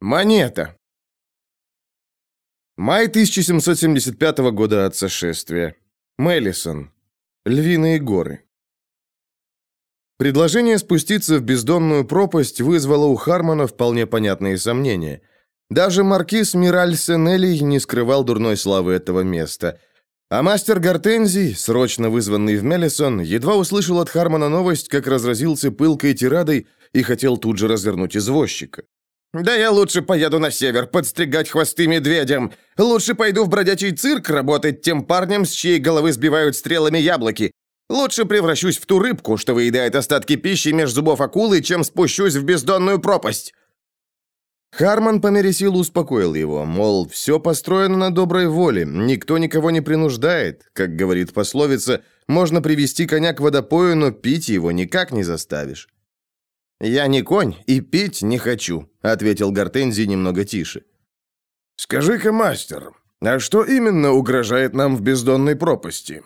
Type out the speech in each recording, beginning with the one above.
Монета. Май 1775 года от сошествия. Мелисон. Львиные горы. Предложение спуститься в бездонную пропасть вызвало у Хармона вполне понятные сомнения. Даже маркиз Мираль Сенелли не скрывал дурной славы этого места. А мастер Гортензий, срочно вызванный в Мелисон, едва услышал от Хармона новость, как разразился пылкой тирадой и хотел тут же развернуть извозчика. «Да я лучше поеду на север подстригать хвосты медведям. Лучше пойду в бродячий цирк работать тем парнем, с чьей головы сбивают стрелами яблоки. Лучше превращусь в ту рыбку, что выедает остатки пищи меж зубов акулы, чем спущусь в бездонную пропасть». Харман по мере сил успокоил его, мол, все построено на доброй воле, никто никого не принуждает. Как говорит пословица, можно привести коня к водопою, но пить его никак не заставишь. «Я не конь и пить не хочу», — ответил Гортензий немного тише. «Скажи-ка, мастер, а что именно угрожает нам в бездонной пропасти?»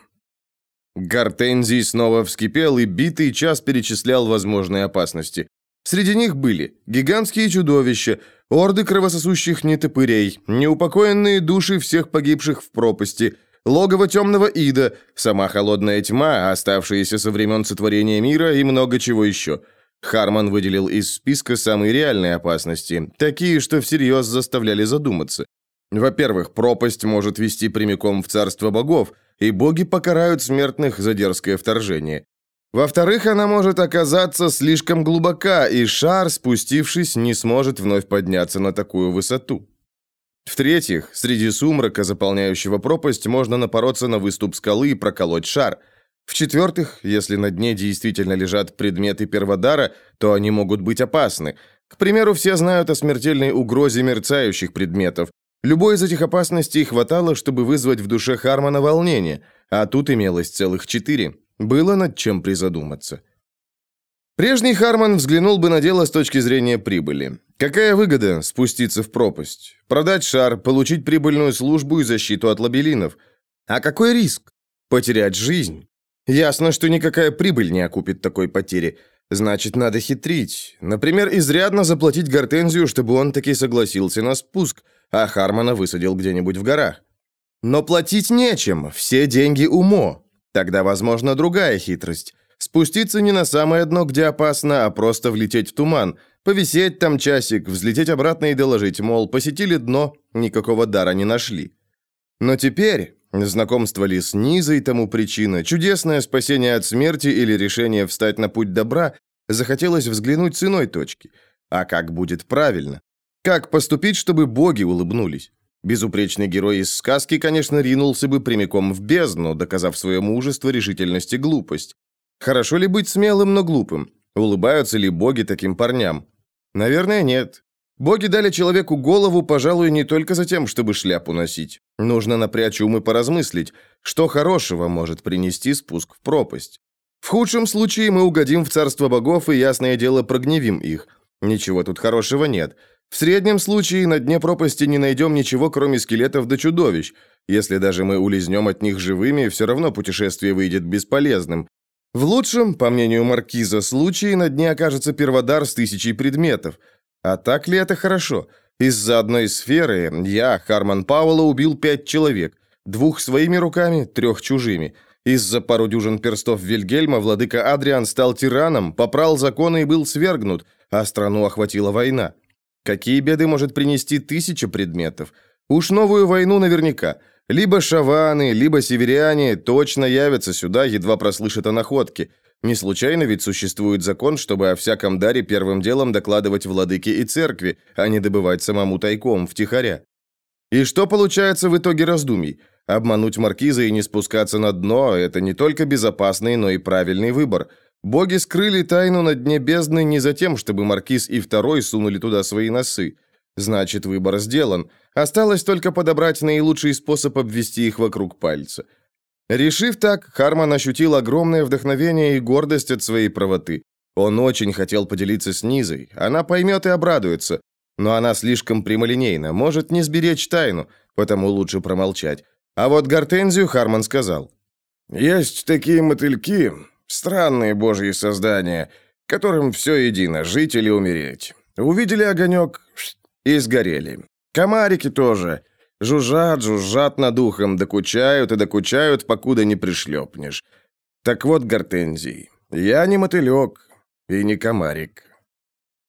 Гортензий снова вскипел и битый час перечислял возможные опасности. Среди них были гигантские чудовища, орды кровососущих нетопырей, неупокоенные души всех погибших в пропасти, логово темного ида, сама холодная тьма, оставшиеся со времен сотворения мира и много чего еще – Харман выделил из списка самые реальные опасности, такие, что всерьез заставляли задуматься. Во-первых, пропасть может вести прямиком в царство богов, и боги покарают смертных за дерзкое вторжение. Во-вторых, она может оказаться слишком глубока, и шар, спустившись, не сможет вновь подняться на такую высоту. В-третьих, среди сумрака, заполняющего пропасть, можно напороться на выступ скалы и проколоть шар – в-четвертых, если на дне действительно лежат предметы перводара, то они могут быть опасны. К примеру, все знают о смертельной угрозе мерцающих предметов. Любой из этих опасностей хватало, чтобы вызвать в душе Хармона волнение, а тут имелось целых четыре. Было над чем призадуматься. Прежний Харман взглянул бы на дело с точки зрения прибыли. Какая выгода спуститься в пропасть? Продать шар, получить прибыльную службу и защиту от лабелинов. А какой риск? Потерять жизнь. Ясно, что никакая прибыль не окупит такой потери. Значит, надо хитрить. Например, изрядно заплатить Гортензию, чтобы он таки согласился на спуск, а Хармона высадил где-нибудь в горах. Но платить нечем, все деньги умо. Тогда, возможно, другая хитрость. Спуститься не на самое дно, где опасно, а просто влететь в туман, повисеть там часик, взлететь обратно и доложить, мол, посетили дно, никакого дара не нашли. Но теперь Знакомство ли с Низой тому причина, чудесное спасение от смерти или решение встать на путь добра, захотелось взглянуть с иной точки. А как будет правильно? Как поступить, чтобы боги улыбнулись? Безупречный герой из сказки, конечно, ринулся бы прямиком в бездну, доказав свое мужество, решительность и глупость. Хорошо ли быть смелым, но глупым? Улыбаются ли боги таким парням? Наверное, нет. Боги дали человеку голову, пожалуй, не только за тем, чтобы шляпу носить. Нужно напрячь ум и поразмыслить, что хорошего может принести спуск в пропасть. В худшем случае мы угодим в царство богов и, ясное дело, прогневим их. Ничего тут хорошего нет. В среднем случае на дне пропасти не найдем ничего, кроме скелетов да чудовищ. Если даже мы улизнем от них живыми, все равно путешествие выйдет бесполезным. В лучшем, по мнению маркиза, случае на дне окажется перводар с тысячей предметов – а так ли это хорошо? Из-за одной сферы я, Харман Пауэлла, убил пять человек. Двух своими руками, трех чужими. Из-за пару дюжин перстов Вильгельма владыка Адриан стал тираном, попрал законы и был свергнут, а страну охватила война. Какие беды может принести тысяча предметов? Уж новую войну наверняка. Либо шаваны, либо северяне точно явятся сюда, едва прослышат о находке – не случайно ведь существует закон, чтобы о всяком даре первым делом докладывать владыке и церкви, а не добывать самому тайком, втихаря. И что получается в итоге раздумий? Обмануть маркиза и не спускаться на дно – это не только безопасный, но и правильный выбор. Боги скрыли тайну на дне бездны не за тем, чтобы маркиз и второй сунули туда свои носы. Значит, выбор сделан. Осталось только подобрать наилучший способ обвести их вокруг пальца – Решив так, Харман ощутил огромное вдохновение и гордость от своей правоты. Он очень хотел поделиться с Низой. Она поймет и обрадуется. Но она слишком прямолинейна, может не сберечь тайну, потому лучше промолчать. А вот Гортензию Харман сказал. «Есть такие мотыльки, странные божьи создания, которым все едино, жить или умереть. Увидели огонек И сгорели. Комарики тоже. Жужжат, жужжат над ухом, докучают и докучают, покуда не пришлепнешь. Так вот, Гортензий, я не мотылек и не комарик.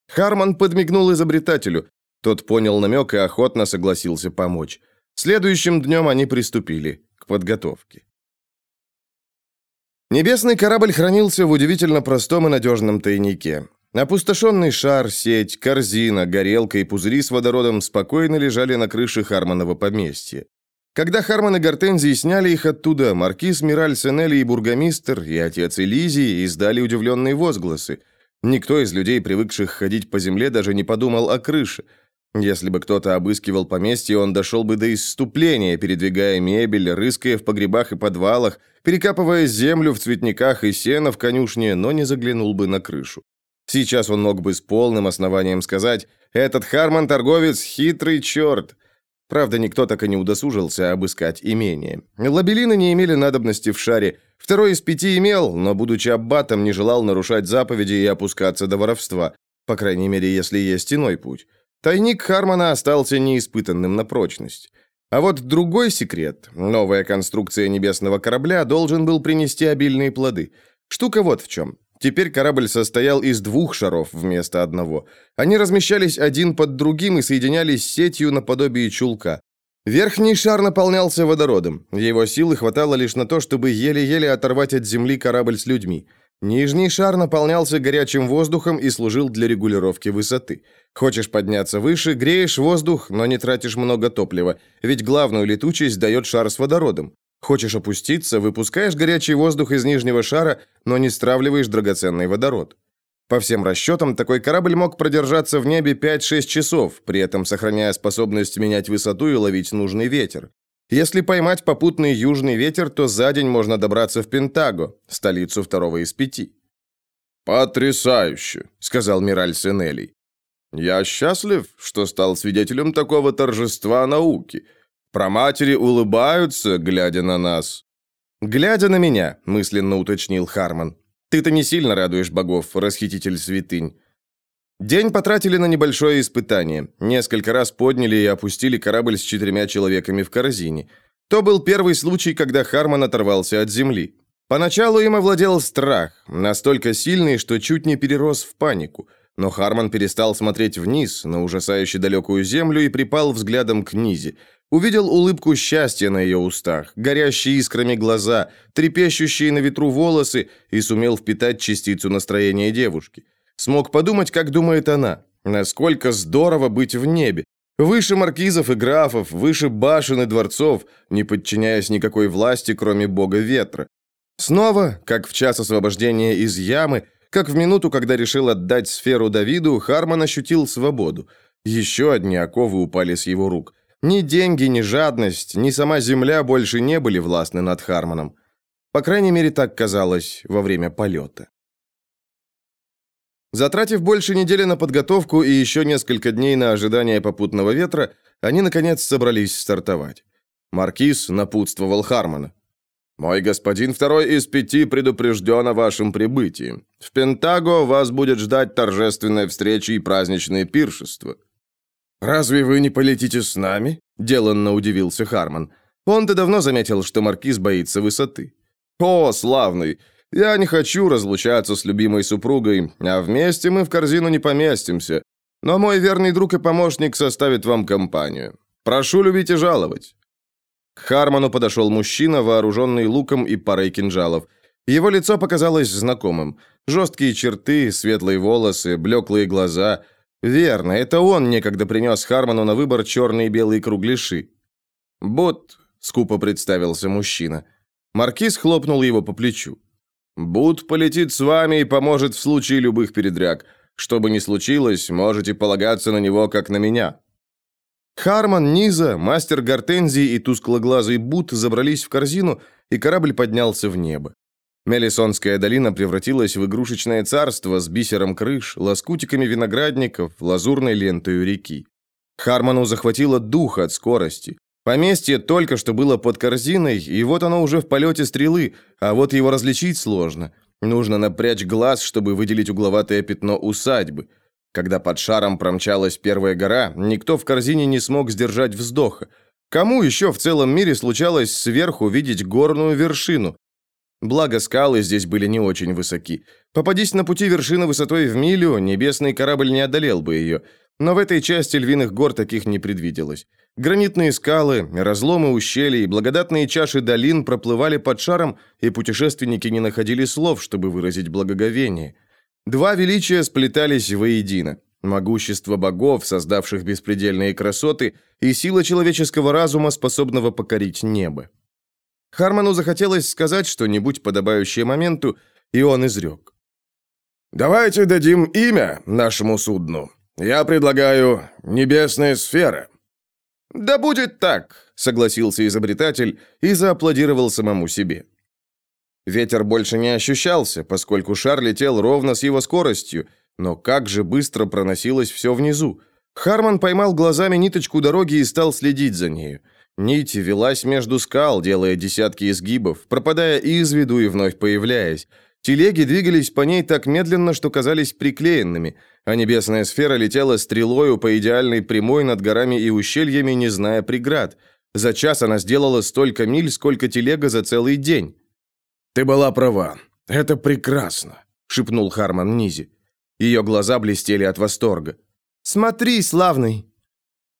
Харман подмигнул изобретателю. Тот понял намек и охотно согласился помочь. Следующим днем они приступили к подготовке. Небесный корабль хранился в удивительно простом и надежном тайнике. Опустошенный шар, сеть, корзина, горелка и пузыри с водородом спокойно лежали на крыше Харманова поместья. Когда Харман и Гортензии сняли их оттуда, маркиз Мираль Сенелли и бургомистр, и отец Элизии издали удивленные возгласы. Никто из людей, привыкших ходить по земле, даже не подумал о крыше – если бы кто-то обыскивал поместье, он дошел бы до исступления, передвигая мебель, рыская в погребах и подвалах, перекапывая землю в цветниках и сено в конюшне, но не заглянул бы на крышу. Сейчас он мог бы с полным основанием сказать «Этот Харман торговец хитрый черт». Правда, никто так и не удосужился обыскать имение. Лабелины не имели надобности в шаре. Второй из пяти имел, но, будучи аббатом, не желал нарушать заповеди и опускаться до воровства. По крайней мере, если есть иной путь. Тайник Хармона остался неиспытанным на прочность. А вот другой секрет, новая конструкция небесного корабля, должен был принести обильные плоды. Штука вот в чем. Теперь корабль состоял из двух шаров вместо одного. Они размещались один под другим и соединялись сетью наподобие чулка. Верхний шар наполнялся водородом. Его силы хватало лишь на то, чтобы еле-еле оторвать от земли корабль с людьми. Нижний шар наполнялся горячим воздухом и служил для регулировки высоты. Хочешь подняться выше, греешь воздух, но не тратишь много топлива, ведь главную летучесть дает шар с водородом. Хочешь опуститься, выпускаешь горячий воздух из нижнего шара, но не стравливаешь драгоценный водород. По всем расчетам, такой корабль мог продержаться в небе 5-6 часов, при этом сохраняя способность менять высоту и ловить нужный ветер. Если поймать попутный южный ветер, то за день можно добраться в Пентаго, столицу второго из пяти. «Потрясающе», — сказал Мираль Сенелий. Я счастлив, что стал свидетелем такого торжества науки. Про матери улыбаются, глядя на нас. Глядя на меня, мысленно уточнил Харман. Ты-то не сильно радуешь богов, расхититель святынь. День потратили на небольшое испытание. Несколько раз подняли и опустили корабль с четырьмя человеками в корзине. То был первый случай, когда Харман оторвался от земли. Поначалу им овладел страх, настолько сильный, что чуть не перерос в панику – но Харман перестал смотреть вниз, на ужасающе далекую землю, и припал взглядом к Низе. Увидел улыбку счастья на ее устах, горящие искрами глаза, трепещущие на ветру волосы, и сумел впитать частицу настроения девушки. Смог подумать, как думает она. Насколько здорово быть в небе. Выше маркизов и графов, выше башен и дворцов, не подчиняясь никакой власти, кроме бога ветра. Снова, как в час освобождения из ямы, как в минуту, когда решил отдать сферу Давиду, Харман ощутил свободу. Еще одни оковы упали с его рук. Ни деньги, ни жадность, ни сама земля больше не были властны над Харманом. По крайней мере, так казалось во время полета. Затратив больше недели на подготовку и еще несколько дней на ожидание попутного ветра, они, наконец, собрались стартовать. Маркиз напутствовал Хармана. Мой господин второй из пяти предупрежден о вашем прибытии. В Пентаго вас будет ждать торжественная встреча и праздничное пиршество». «Разве вы не полетите с нами?» – деланно удивился Харман. Он-то давно заметил, что маркиз боится высоты. «О, славный! Я не хочу разлучаться с любимой супругой, а вместе мы в корзину не поместимся. Но мой верный друг и помощник составит вам компанию. Прошу любить и жаловать». К Харману подошел мужчина, вооруженный луком и парой кинжалов. Его лицо показалось знакомым. Жесткие черты, светлые волосы, блеклые глаза. Верно, это он некогда принес Харману на выбор черные и белые кругляши. «Бот», — скупо представился мужчина. Маркиз хлопнул его по плечу. «Бут полетит с вами и поможет в случае любых передряг. Что бы ни случилось, можете полагаться на него, как на меня». Харман, Низа, мастер Гортензии и тусклоглазый Бут забрались в корзину, и корабль поднялся в небо. Мелисонская долина превратилась в игрушечное царство с бисером крыш, лоскутиками виноградников, лазурной лентой реки. Харману захватило дух от скорости. Поместье только что было под корзиной, и вот оно уже в полете стрелы, а вот его различить сложно. Нужно напрячь глаз, чтобы выделить угловатое пятно усадьбы – Когда под шаром промчалась первая гора, никто в корзине не смог сдержать вздоха. Кому еще в целом мире случалось сверху видеть горную вершину? Благо, скалы здесь были не очень высоки. Попадись на пути вершины высотой в милю, небесный корабль не одолел бы ее. Но в этой части львиных гор таких не предвиделось. Гранитные скалы, разломы ущелий, благодатные чаши долин проплывали под шаром, и путешественники не находили слов, чтобы выразить благоговение. Два величия сплетались воедино. Могущество богов, создавших беспредельные красоты, и сила человеческого разума, способного покорить небо. Харману захотелось сказать что-нибудь, подобающее моменту, и он изрек. «Давайте дадим имя нашему судну. Я предлагаю «Небесная сфера». «Да будет так», — согласился изобретатель и зааплодировал самому себе. Ветер больше не ощущался, поскольку шар летел ровно с его скоростью, но как же быстро проносилось все внизу. Харман поймал глазами ниточку дороги и стал следить за нею. Нить велась между скал, делая десятки изгибов, пропадая из виду и вновь появляясь. Телеги двигались по ней так медленно, что казались приклеенными, а небесная сфера летела стрелою по идеальной прямой над горами и ущельями, не зная преград. За час она сделала столько миль, сколько телега за целый день. «Ты была права. Это прекрасно», — шепнул Харман Низи. Ее глаза блестели от восторга. «Смотри, славный!»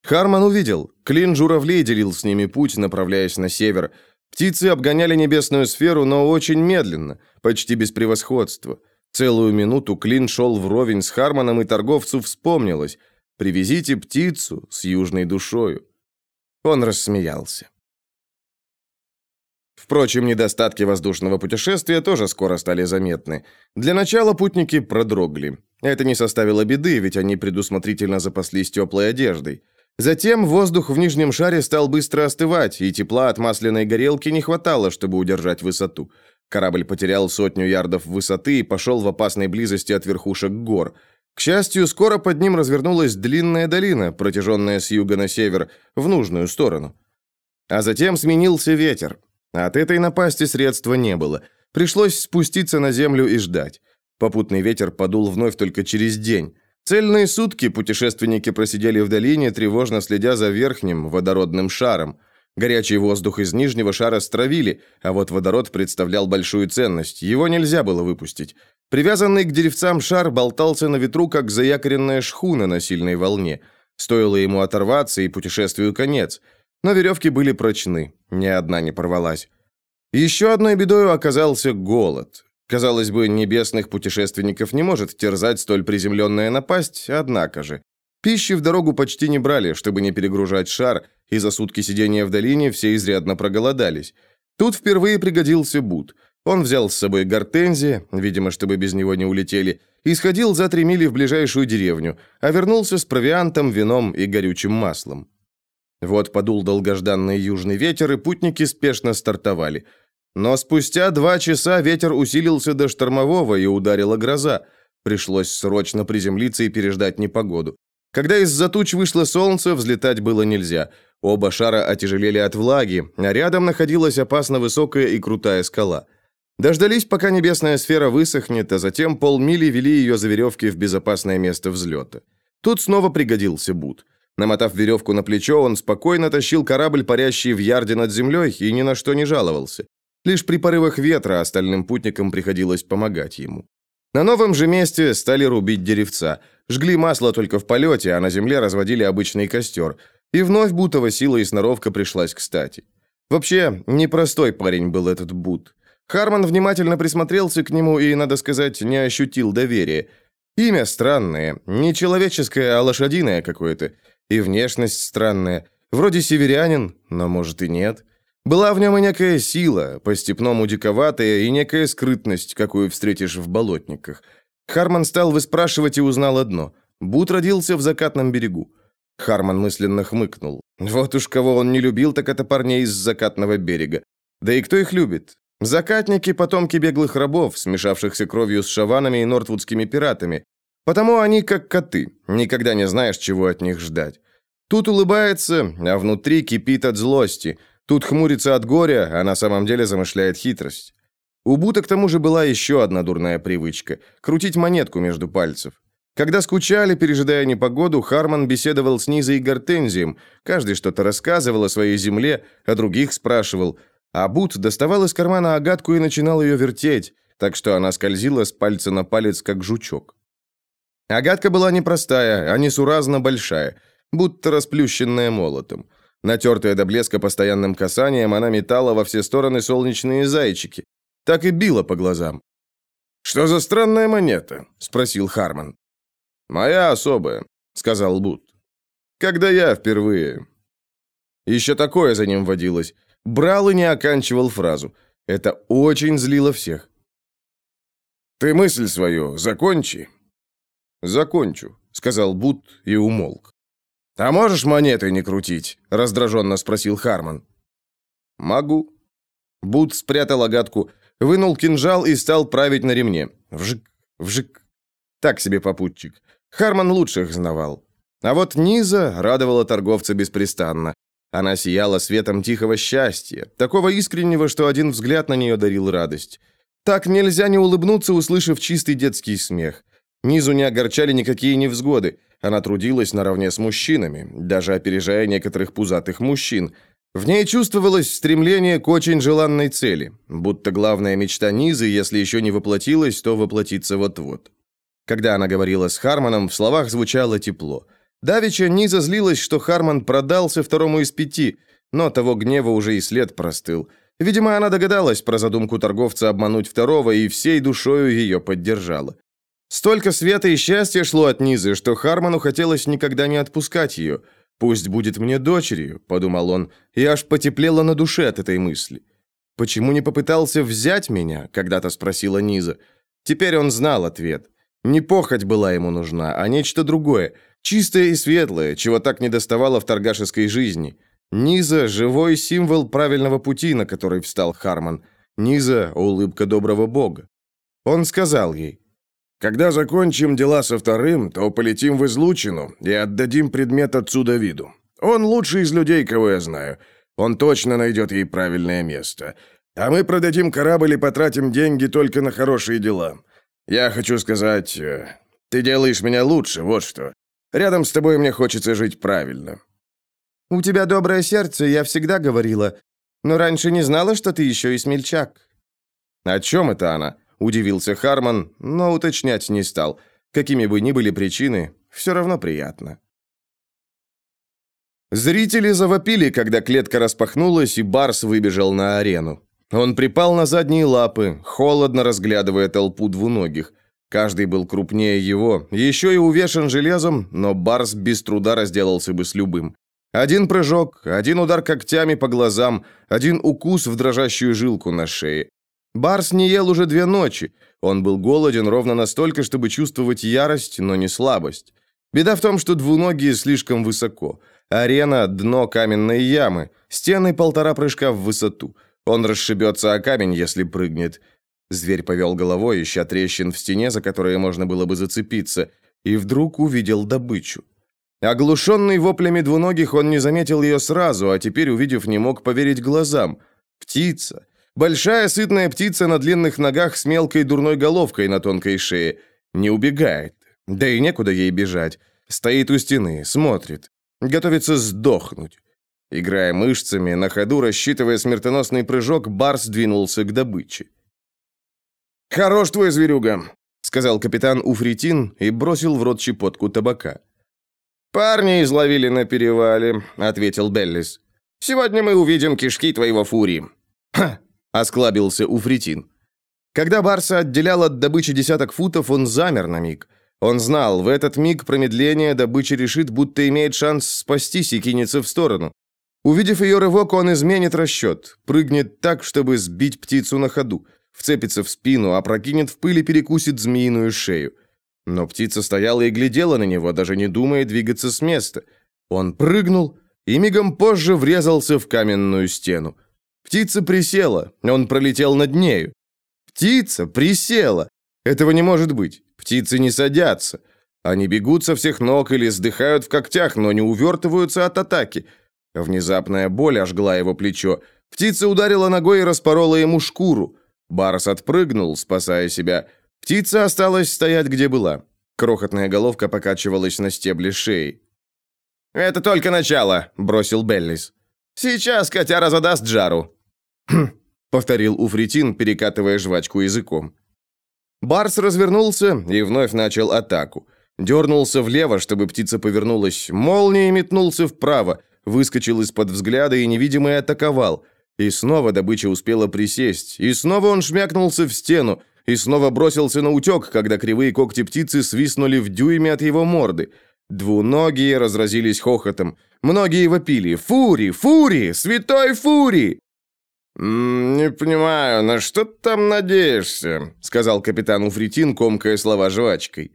Харман увидел. Клин журавлей делил с ними путь, направляясь на север. Птицы обгоняли небесную сферу, но очень медленно, почти без превосходства. Целую минуту Клин шел вровень с Харманом, и торговцу вспомнилось. «Привезите птицу с южной душою». Он рассмеялся. Впрочем, недостатки воздушного путешествия тоже скоро стали заметны. Для начала путники продрогли. Это не составило беды, ведь они предусмотрительно запаслись теплой одеждой. Затем воздух в нижнем шаре стал быстро остывать, и тепла от масляной горелки не хватало, чтобы удержать высоту. Корабль потерял сотню ярдов высоты и пошел в опасной близости от верхушек гор. К счастью, скоро под ним развернулась длинная долина, протяженная с юга на север, в нужную сторону. А затем сменился ветер. От этой напасти средства не было. Пришлось спуститься на землю и ждать. Попутный ветер подул вновь только через день. Цельные сутки путешественники просидели в долине, тревожно следя за верхним водородным шаром. Горячий воздух из нижнего шара стравили, а вот водород представлял большую ценность, его нельзя было выпустить. Привязанный к деревцам шар болтался на ветру, как заякоренная шхуна на сильной волне. Стоило ему оторваться, и путешествию конец – но веревки были прочны, ни одна не порвалась. Еще одной бедой оказался голод. Казалось бы, небесных путешественников не может терзать столь приземленная напасть, однако же. Пищи в дорогу почти не брали, чтобы не перегружать шар, и за сутки сидения в долине все изрядно проголодались. Тут впервые пригодился Бут. Он взял с собой гортензия, видимо, чтобы без него не улетели, и сходил за три мили в ближайшую деревню, а вернулся с провиантом, вином и горючим маслом. Вот подул долгожданный южный ветер, и путники спешно стартовали. Но спустя два часа ветер усилился до штормового и ударила гроза. Пришлось срочно приземлиться и переждать непогоду. Когда из-за туч вышло солнце, взлетать было нельзя. Оба шара отяжелели от влаги, а рядом находилась опасно высокая и крутая скала. Дождались, пока небесная сфера высохнет, а затем полмили вели ее за веревки в безопасное место взлета. Тут снова пригодился Бут. Намотав веревку на плечо, он спокойно тащил корабль, парящий в ярде над землей, и ни на что не жаловался. Лишь при порывах ветра остальным путникам приходилось помогать ему. На новом же месте стали рубить деревца. Жгли масло только в полете, а на земле разводили обычный костер. И вновь Бутова сила и сноровка пришлась кстати. Вообще, непростой парень был этот Бут. Харман внимательно присмотрелся к нему и, надо сказать, не ощутил доверия. Имя странное, не человеческое, а лошадиное какое-то. И внешность странная. Вроде северянин, но может и нет. Была в нем и некая сила, по-степному диковатая, и некая скрытность, какую встретишь в болотниках. Харман стал выспрашивать и узнал одно. Бут родился в закатном берегу. Харман мысленно хмыкнул. Вот уж кого он не любил, так это парней из закатного берега. Да и кто их любит? Закатники – потомки беглых рабов, смешавшихся кровью с шаванами и нортвудскими пиратами. Потому они как коты, никогда не знаешь, чего от них ждать. Тут улыбается, а внутри кипит от злости. Тут хмурится от горя, а на самом деле замышляет хитрость. У Бута к тому же была еще одна дурная привычка – крутить монетку между пальцев. Когда скучали, пережидая непогоду, Харман беседовал с Низой и Гортензием. Каждый что-то рассказывал о своей земле, а других спрашивал. А Бут доставал из кармана агатку и начинал ее вертеть, так что она скользила с пальца на палец, как жучок. Агатка была непростая, а несуразно большая, будто расплющенная молотом. Натертая до блеска постоянным касанием, она метала во все стороны солнечные зайчики. Так и била по глазам. «Что за странная монета?» – спросил Харман. «Моя особая», — сказал Бут. «Когда я впервые...» Еще такое за ним водилось. Брал и не оканчивал фразу. Это очень злило всех. «Ты мысль свою закончи». «Закончу», — сказал Бут и умолк. «А можешь монетой не крутить?» — раздраженно спросил Харман. «Могу». Бут спрятал агатку, вынул кинжал и стал править на ремне. Вжик, вжик. Так себе попутчик. Харман лучших знавал. А вот Низа радовала торговца беспрестанно. Она сияла светом тихого счастья, такого искреннего, что один взгляд на нее дарил радость. Так нельзя не улыбнуться, услышав чистый детский смех. Низу не огорчали никакие невзгоды. Она трудилась наравне с мужчинами, даже опережая некоторых пузатых мужчин. В ней чувствовалось стремление к очень желанной цели, будто главная мечта Низы, если еще не воплотилась, то воплотится вот-вот. Когда она говорила с Харманом, в словах звучало тепло. Давича Низа злилась, что Харман продался второму из пяти, но того гнева уже и след простыл. Видимо, она догадалась про задумку торговца обмануть второго и всей душою ее поддержала. Столько света и счастья шло от Низы, что Харману хотелось никогда не отпускать ее. «Пусть будет мне дочерью», — подумал он, и аж потеплело на душе от этой мысли. «Почему не попытался взять меня?» — когда-то спросила Низа. Теперь он знал ответ. Не похоть была ему нужна, а нечто другое, чистое и светлое, чего так не доставало в торгашеской жизни. Низа – живой символ правильного пути, на который встал Харман. Низа – улыбка доброго бога. Он сказал ей, «Когда закончим дела со вторым, то полетим в излучину и отдадим предмет отцу Давиду. Он лучший из людей, кого я знаю. Он точно найдет ей правильное место. А мы продадим корабль и потратим деньги только на хорошие дела. Я хочу сказать, э, ты делаешь меня лучше, вот что. Рядом с тобой мне хочется жить правильно». «У тебя доброе сердце, я всегда говорила. Но раньше не знала, что ты еще и смельчак». «О чем это она?» – удивился Харман, но уточнять не стал. Какими бы ни были причины, все равно приятно. Зрители завопили, когда клетка распахнулась, и Барс выбежал на арену. Он припал на задние лапы, холодно разглядывая толпу двуногих. Каждый был крупнее его, еще и увешан железом, но Барс без труда разделался бы с любым. Один прыжок, один удар когтями по глазам, один укус в дрожащую жилку на шее. Барс не ел уже две ночи. Он был голоден ровно настолько, чтобы чувствовать ярость, но не слабость. Беда в том, что двуногие слишком высоко. Арена – дно каменной ямы, стены полтора прыжка в высоту – он расшибется о камень, если прыгнет. Зверь повел головой, ища трещин в стене, за которые можно было бы зацепиться, и вдруг увидел добычу. Оглушенный воплями двуногих, он не заметил ее сразу, а теперь, увидев, не мог поверить глазам. Птица. Большая сытная птица на длинных ногах с мелкой дурной головкой на тонкой шее. Не убегает. Да и некуда ей бежать. Стоит у стены, смотрит. Готовится сдохнуть. Играя мышцами, на ходу рассчитывая смертоносный прыжок, Барс двинулся к добыче. «Хорош твой зверюга», — сказал капитан Уфритин и бросил в рот щепотку табака. «Парни изловили на перевале», — ответил Беллис. «Сегодня мы увидим кишки твоего фурии». «Ха!» — осклабился Уфритин. Когда Барса отделял от добычи десяток футов, он замер на миг. Он знал, в этот миг промедления добыча решит, будто имеет шанс спастись и кинется в сторону. Увидев ее рывок, он изменит расчет, прыгнет так, чтобы сбить птицу на ходу, вцепится в спину, опрокинет в пыль и перекусит змеиную шею. Но птица стояла и глядела на него, даже не думая двигаться с места. Он прыгнул и мигом позже врезался в каменную стену. Птица присела, он пролетел над нею. Птица присела! Этого не может быть. Птицы не садятся. Они бегут со всех ног или сдыхают в когтях, но не увертываются от атаки – Внезапная боль ожгла его плечо. Птица ударила ногой и распорола ему шкуру. Барс отпрыгнул, спасая себя. Птица осталась стоять, где была. Крохотная головка покачивалась на стебле шеи. «Это только начало», — бросил Беллис. «Сейчас котяра задаст жару». Повторил Уфритин, перекатывая жвачку языком. Барс развернулся и вновь начал атаку. Дернулся влево, чтобы птица повернулась, молнией метнулся вправо, выскочил из-под взгляда и невидимый атаковал. И снова добыча успела присесть, и снова он шмякнулся в стену, и снова бросился на утек, когда кривые когти птицы свистнули в дюйме от его морды. Двуногие разразились хохотом. Многие вопили «Фури! Фури! Святой Фури!» «Не понимаю, на что ты там надеешься?» — сказал капитан Уфритин, комкая слова жвачкой.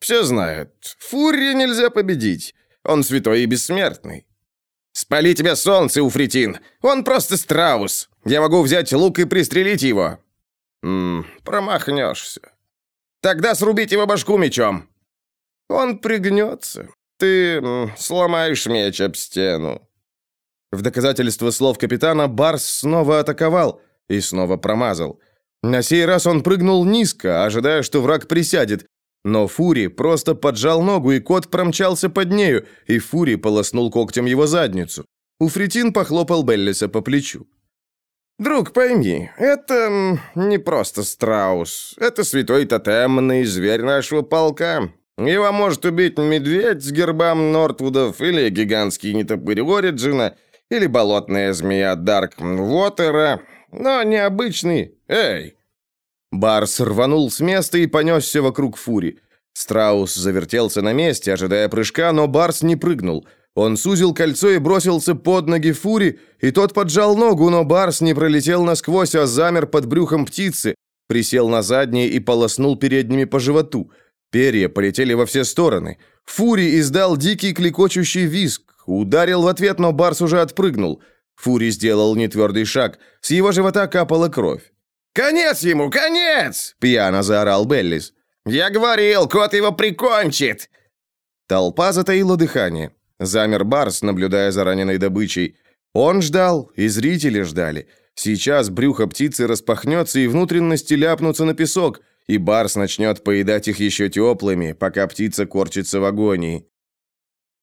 «Все знают. Фури нельзя победить. Он святой и бессмертный. «Спали тебя солнце, Уфритин! Он просто страус! Я могу взять лук и пристрелить его!» «Ммм, промахнешься. Тогда срубить его башку мечом!» «Он пригнется. Ты сломаешь меч об стену». В доказательство слов капитана Барс снова атаковал и снова промазал. На сей раз он прыгнул низко, ожидая, что враг присядет, но Фури просто поджал ногу, и кот промчался под нею, и Фури полоснул когтем его задницу. Уфритин похлопал Беллиса по плечу. «Друг, пойми, это не просто страус. Это святой тотемный зверь нашего полка. Его может убить медведь с гербом Нортвудов, или гигантский нетопырь Ориджина, или болотная змея Дарк Вотера, но необычный. Эй, Барс рванул с места и понесся вокруг фури. Страус завертелся на месте, ожидая прыжка, но Барс не прыгнул. Он сузил кольцо и бросился под ноги фури, и тот поджал ногу, но Барс не пролетел насквозь, а замер под брюхом птицы, присел на задние и полоснул передними по животу. Перья полетели во все стороны. Фури издал дикий клекочущий визг, ударил в ответ, но Барс уже отпрыгнул. Фури сделал нетвердый шаг, с его живота капала кровь. «Конец ему, конец!» — пьяно заорал Беллис. «Я говорил, кот его прикончит!» Толпа затаила дыхание. Замер Барс, наблюдая за раненой добычей. Он ждал, и зрители ждали. Сейчас брюхо птицы распахнется, и внутренности ляпнутся на песок, и Барс начнет поедать их еще теплыми, пока птица корчится в агонии.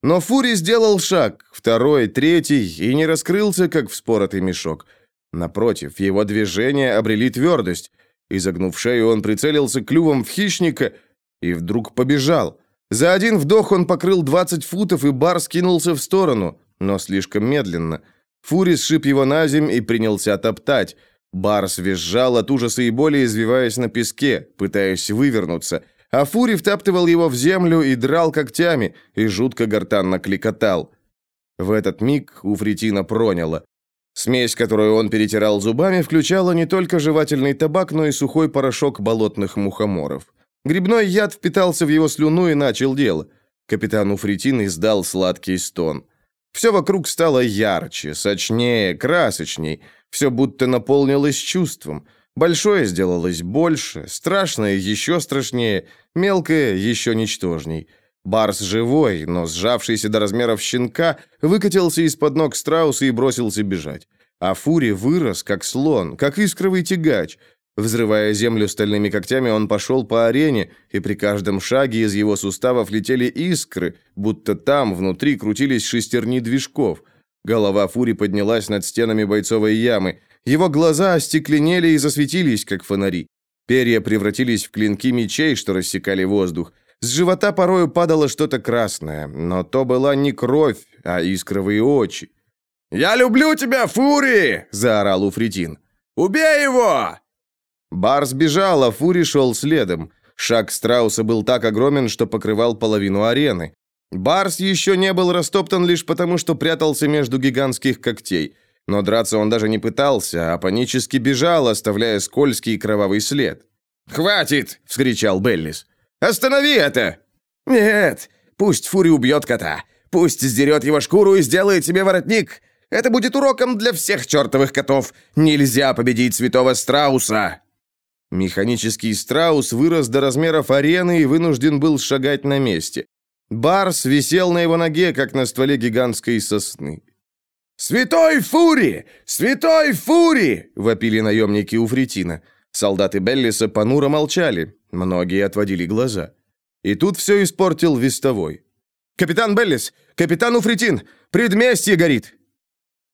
Но Фури сделал шаг, второй, третий, и не раскрылся, как вспоротый мешок. Напротив, его движения обрели твердость. Изогнув шею, он прицелился клювом в хищника и вдруг побежал. За один вдох он покрыл 20 футов, и бар скинулся в сторону, но слишком медленно. Фурис сшиб его на земь и принялся топтать. Барс визжал от ужаса и боли, извиваясь на песке, пытаясь вывернуться, а Фури втаптывал его в землю и драл когтями, и жутко гортанно кликотал. В этот миг у Фритина проняло. Смесь, которую он перетирал зубами, включала не только жевательный табак, но и сухой порошок болотных мухоморов. Грибной яд впитался в его слюну и начал дело. Капитан Уфритин издал сладкий стон. Все вокруг стало ярче, сочнее, красочней. Все будто наполнилось чувством. Большое сделалось больше, страшное еще страшнее, мелкое еще ничтожней. Барс живой, но сжавшийся до размеров щенка, выкатился из-под ног страуса и бросился бежать. А Фури вырос, как слон, как искровый тягач. Взрывая землю стальными когтями, он пошел по арене, и при каждом шаге из его суставов летели искры, будто там, внутри, крутились шестерни движков. Голова Фури поднялась над стенами бойцовой ямы. Его глаза остекленели и засветились, как фонари. Перья превратились в клинки мечей, что рассекали воздух. С живота порою падало что-то красное, но то была не кровь, а искровые очи. «Я люблю тебя, Фури!» – заорал Уфритин. «Убей его!» Барс бежал, а Фури шел следом. Шаг страуса был так огромен, что покрывал половину арены. Барс еще не был растоптан лишь потому, что прятался между гигантских когтей. Но драться он даже не пытался, а панически бежал, оставляя скользкий кровавый след. «Хватит!» – вскричал Беллис. Останови это!» «Нет, пусть Фури убьет кота. Пусть сдерет его шкуру и сделает себе воротник. Это будет уроком для всех чертовых котов. Нельзя победить святого страуса!» Механический страус вырос до размеров арены и вынужден был шагать на месте. Барс висел на его ноге, как на стволе гигантской сосны. «Святой Фури! Святой Фури!» — вопили наемники у Фритина. Солдаты Беллиса понуро молчали. Многие отводили глаза. И тут все испортил вестовой. «Капитан Беллис! Капитан Уфритин! Предместье горит!»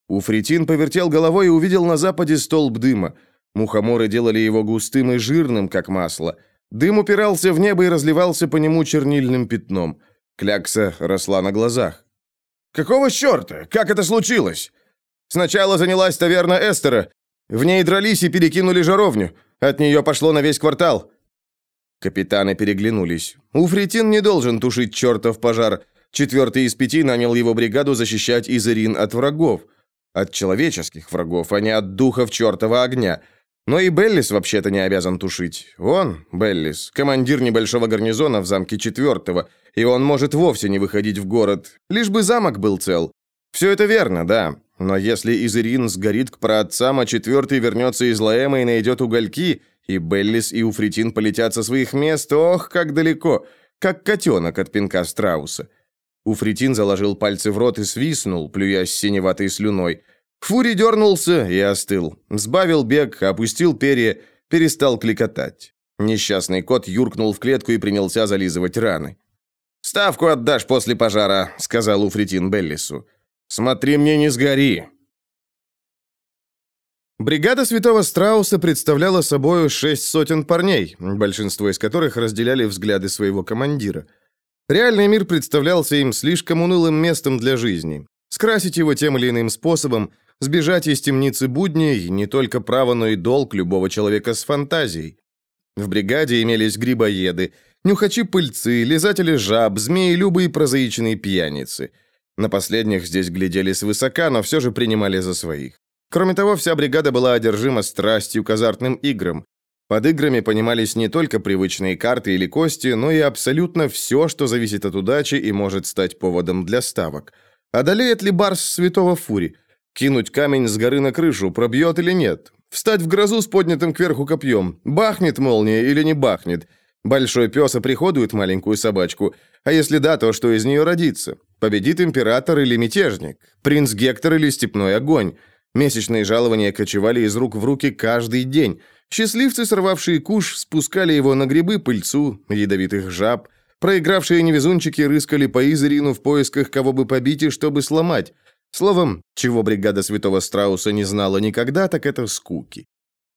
Уфритин повертел головой и увидел на западе столб дыма. Мухоморы делали его густым и жирным, как масло. Дым упирался в небо и разливался по нему чернильным пятном. Клякса росла на глазах. «Какого черта? Как это случилось?» «Сначала занялась таверна Эстера. В ней дрались и перекинули жаровню. От нее пошло на весь квартал». Капитаны переглянулись. Уфритин не должен тушить чертов пожар. Четвертый из пяти нанял его бригаду защищать Изерин от врагов. От человеческих врагов, а не от духов чертова огня. Но и Беллис вообще-то не обязан тушить. Он, Беллис, командир небольшого гарнизона в замке четвертого, и он может вовсе не выходить в город, лишь бы замок был цел. Все это верно, да. Но если Изерин сгорит к праотцам, а четвертый вернется из Лаэма и найдет угольки, и Беллис и Уфритин полетят со своих мест, ох, как далеко, как котенок от пинка страуса. Уфритин заложил пальцы в рот и свистнул, плюясь синеватой слюной. Фури дернулся и остыл. Сбавил бег, опустил перья, перестал кликотать. Несчастный кот юркнул в клетку и принялся зализывать раны. «Ставку отдашь после пожара», — сказал Уфритин Беллису. «Смотри мне, не сгори». Бригада Святого Страуса представляла собою шесть сотен парней, большинство из которых разделяли взгляды своего командира. Реальный мир представлялся им слишком унылым местом для жизни. Скрасить его тем или иным способом, сбежать из темницы будней – не только право, но и долг любого человека с фантазией. В бригаде имелись грибоеды, нюхачи-пыльцы, лизатели жаб, змеи-любы и прозаичные пьяницы. На последних здесь глядели свысока, но все же принимали за своих. Кроме того, вся бригада была одержима страстью к азартным играм. Под играми понимались не только привычные карты или кости, но и абсолютно все, что зависит от удачи и может стать поводом для ставок. Одолеет ли Барс святого Фури? Кинуть камень с горы на крышу, пробьет или нет? Встать в грозу с поднятым кверху копьем? Бахнет молния или не бахнет? Большой пес оприходует маленькую собачку. А если да, то что из нее родится? Победит император или мятежник? Принц Гектор или степной огонь? Месячные жалования кочевали из рук в руки каждый день. Счастливцы, сорвавшие куш, спускали его на грибы, пыльцу, ядовитых жаб. Проигравшие невезунчики рыскали по Изерину в поисках, кого бы побить и чтобы сломать. Словом, чего бригада Святого Страуса не знала никогда, так это скуки.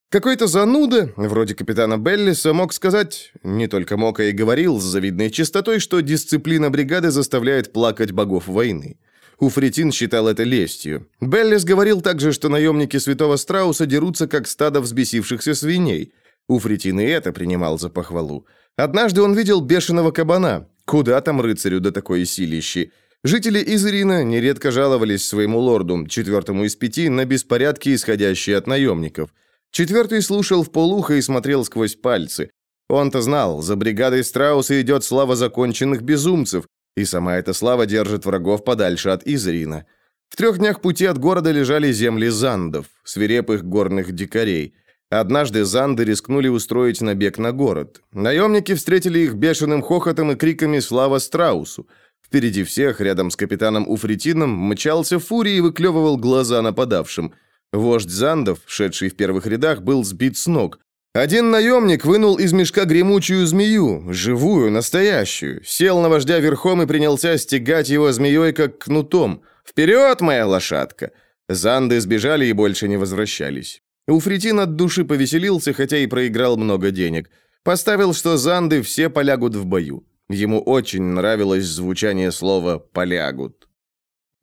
Какой-то зануда, вроде капитана Беллиса, мог сказать, не только мог, а и говорил с завидной чистотой, что дисциплина бригады заставляет плакать богов войны. Уфритин считал это лестью. Беллис говорил также, что наемники святого Страуса дерутся, как стадо взбесившихся свиней. Уфритин и это принимал за похвалу. Однажды он видел бешеного кабана. Куда там рыцарю до такой силищи? Жители Изерина нередко жаловались своему лорду, четвертому из пяти, на беспорядки, исходящие от наемников. Четвертый слушал в полухо и смотрел сквозь пальцы. Он-то знал, за бригадой Страуса идет слава законченных безумцев, и сама эта слава держит врагов подальше от Изрина. В трех днях пути от города лежали земли зандов, свирепых горных дикарей. Однажды занды рискнули устроить набег на город. Наемники встретили их бешеным хохотом и криками «Слава Страусу!». Впереди всех, рядом с капитаном Уфритином, мчался Фурий и выклевывал глаза нападавшим. Вождь зандов, шедший в первых рядах, был сбит с ног. Один наемник вынул из мешка гремучую змею, живую, настоящую, сел на вождя верхом и принялся стегать его змеей, как кнутом. «Вперед, моя лошадка!» Занды сбежали и больше не возвращались. Уфритин от души повеселился, хотя и проиграл много денег. Поставил, что занды все полягут в бою. Ему очень нравилось звучание слова «полягут».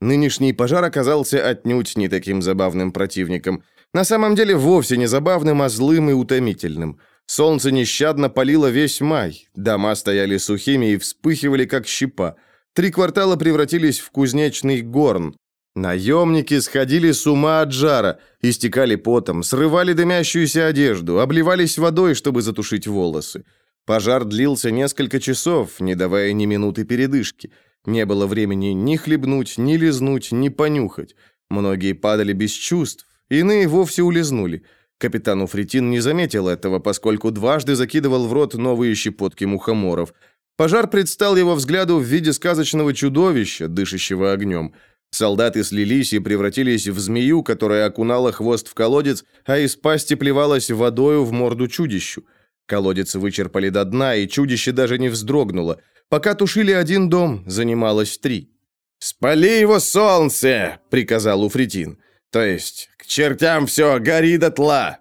Нынешний пожар оказался отнюдь не таким забавным противником. На самом деле вовсе не забавным, а злым и утомительным. Солнце нещадно палило весь май. Дома стояли сухими и вспыхивали, как щепа. Три квартала превратились в кузнечный горн. Наемники сходили с ума от жара, истекали потом, срывали дымящуюся одежду, обливались водой, чтобы затушить волосы. Пожар длился несколько часов, не давая ни минуты передышки. Не было времени ни хлебнуть, ни лизнуть, ни понюхать. Многие падали без чувств, Иные вовсе улизнули. Капитан Уфритин не заметил этого, поскольку дважды закидывал в рот новые щепотки мухоморов. Пожар предстал его взгляду в виде сказочного чудовища, дышащего огнем. Солдаты слились и превратились в змею, которая окунала хвост в колодец, а из пасти плевалась водою в морду чудищу. Колодец вычерпали до дна, и чудище даже не вздрогнуло. Пока тушили один дом, занималось три. «Спали его солнце!» — приказал Уфритин. «То есть, к чертям все, гори дотла!»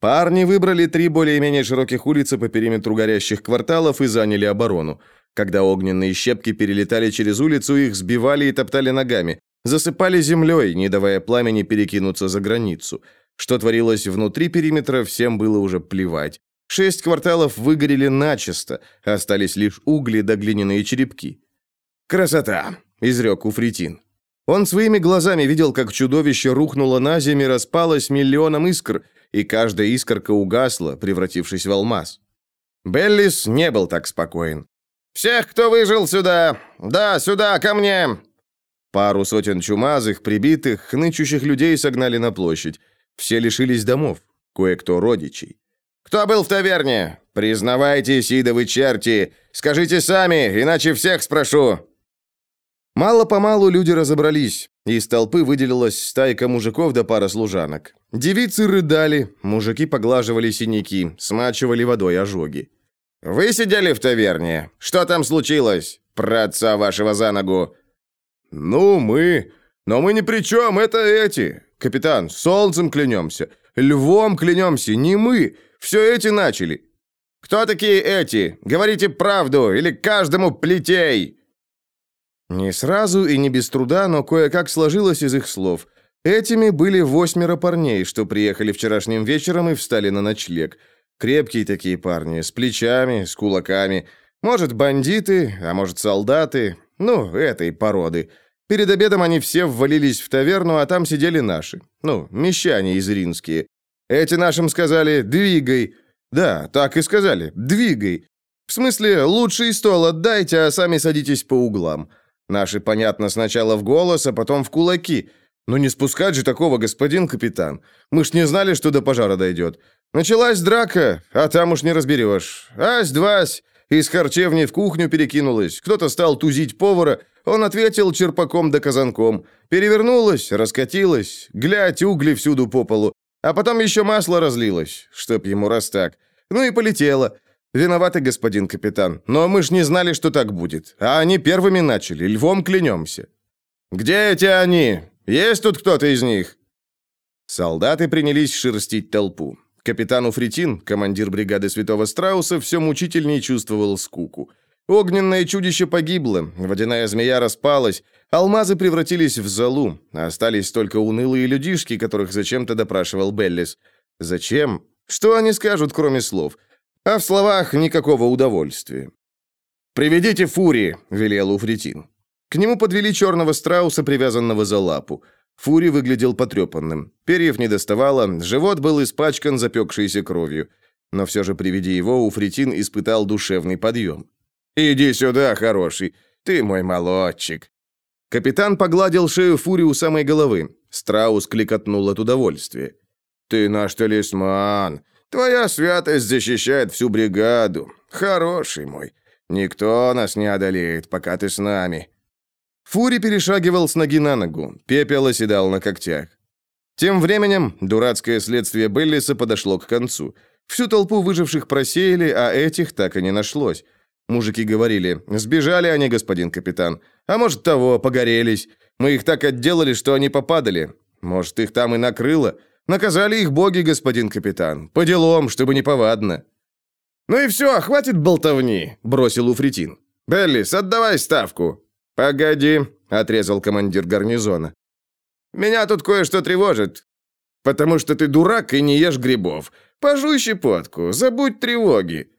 Парни выбрали три более-менее широких улицы по периметру горящих кварталов и заняли оборону. Когда огненные щепки перелетали через улицу, их сбивали и топтали ногами, засыпали землей, не давая пламени перекинуться за границу. Что творилось внутри периметра, всем было уже плевать. Шесть кварталов выгорели начисто, остались лишь угли да глиняные черепки. «Красота!» – изрек Уфритин. Он своими глазами видел, как чудовище рухнуло на землю распалось миллионом искр, и каждая искорка угасла, превратившись в алмаз. Беллис не был так спокоен. «Всех, кто выжил сюда! Да, сюда, ко мне!» Пару сотен чумазых, прибитых, хнычущих людей согнали на площадь. Все лишились домов, кое-кто родичей. «Кто был в таверне? Признавайтесь, идовы черти! Скажите сами, иначе всех спрошу!» Мало-помалу люди разобрались. Из толпы выделилась стайка мужиков да пара служанок. Девицы рыдали, мужики поглаживали синяки, смачивали водой ожоги. «Вы сидели в таверне? Что там случилось? Про вашего за ногу!» «Ну, мы. Но мы ни при чем, это эти. Капитан, солнцем клянемся. Львом клянемся, не мы. Все эти начали». «Кто такие эти? Говорите правду, или каждому плетей!» Не сразу и не без труда, но кое-как сложилось из их слов. Этими были восьмеро парней, что приехали вчерашним вечером и встали на ночлег. Крепкие такие парни, с плечами, с кулаками. Может, бандиты, а может, солдаты. Ну, этой породы. Перед обедом они все ввалились в таверну, а там сидели наши. Ну, мещане изринские. Эти нашим сказали «двигай». Да, так и сказали «двигай». В смысле, лучший стол отдайте, а сами садитесь по углам. Наши, понятно, сначала в голос, а потом в кулаки. Ну не спускать же такого, господин капитан. Мы ж не знали, что до пожара дойдет. Началась драка, а там уж не разберешь. Ась-двась, из харчевни в кухню перекинулась. Кто-то стал тузить повара, он ответил черпаком да казанком. Перевернулась, раскатилась, глядь, угли всюду по полу. А потом еще масло разлилось, чтоб ему раз так. Ну и полетело. Виноваты, господин капитан, но мы ж не знали, что так будет. А они первыми начали, львом клянемся. Где эти они? Есть тут кто-то из них? Солдаты принялись шерстить толпу. Капитан Уфритин, командир бригады Святого Страуса, все мучительнее чувствовал скуку. Огненное чудище погибло, водяная змея распалась, алмазы превратились в золу, остались только унылые людишки, которых зачем-то допрашивал Беллис. Зачем? Что они скажут, кроме слов? А в словах никакого удовольствия. «Приведите Фури», — велел Уфритин. К нему подвели черного страуса, привязанного за лапу. Фури выглядел потрепанным. Перьев не доставало, живот был испачкан запекшейся кровью. Но все же при виде его Уфритин испытал душевный подъем. «Иди сюда, хороший, ты мой молодчик». Капитан погладил шею Фури у самой головы. Страус кликотнул от удовольствия. «Ты наш талисман. Твоя святость защищает всю бригаду. Хороший мой. Никто нас не одолеет, пока ты с нами». Фури перешагивал с ноги на ногу, пепел оседал на когтях. Тем временем дурацкое следствие Беллиса подошло к концу. Всю толпу выживших просеяли, а этих так и не нашлось. Мужики говорили, сбежали они, господин капитан. А может, того, погорелись. Мы их так отделали, что они попадали. Может, их там и накрыло. Наказали их боги, господин капитан. По делам, чтобы не повадно. «Ну и все, хватит болтовни», — бросил Уфритин. «Беллис, отдавай ставку». «Погоди», — отрезал командир гарнизона. «Меня тут кое-что тревожит. Потому что ты дурак и не ешь грибов. Пожуй щепотку, забудь тревоги».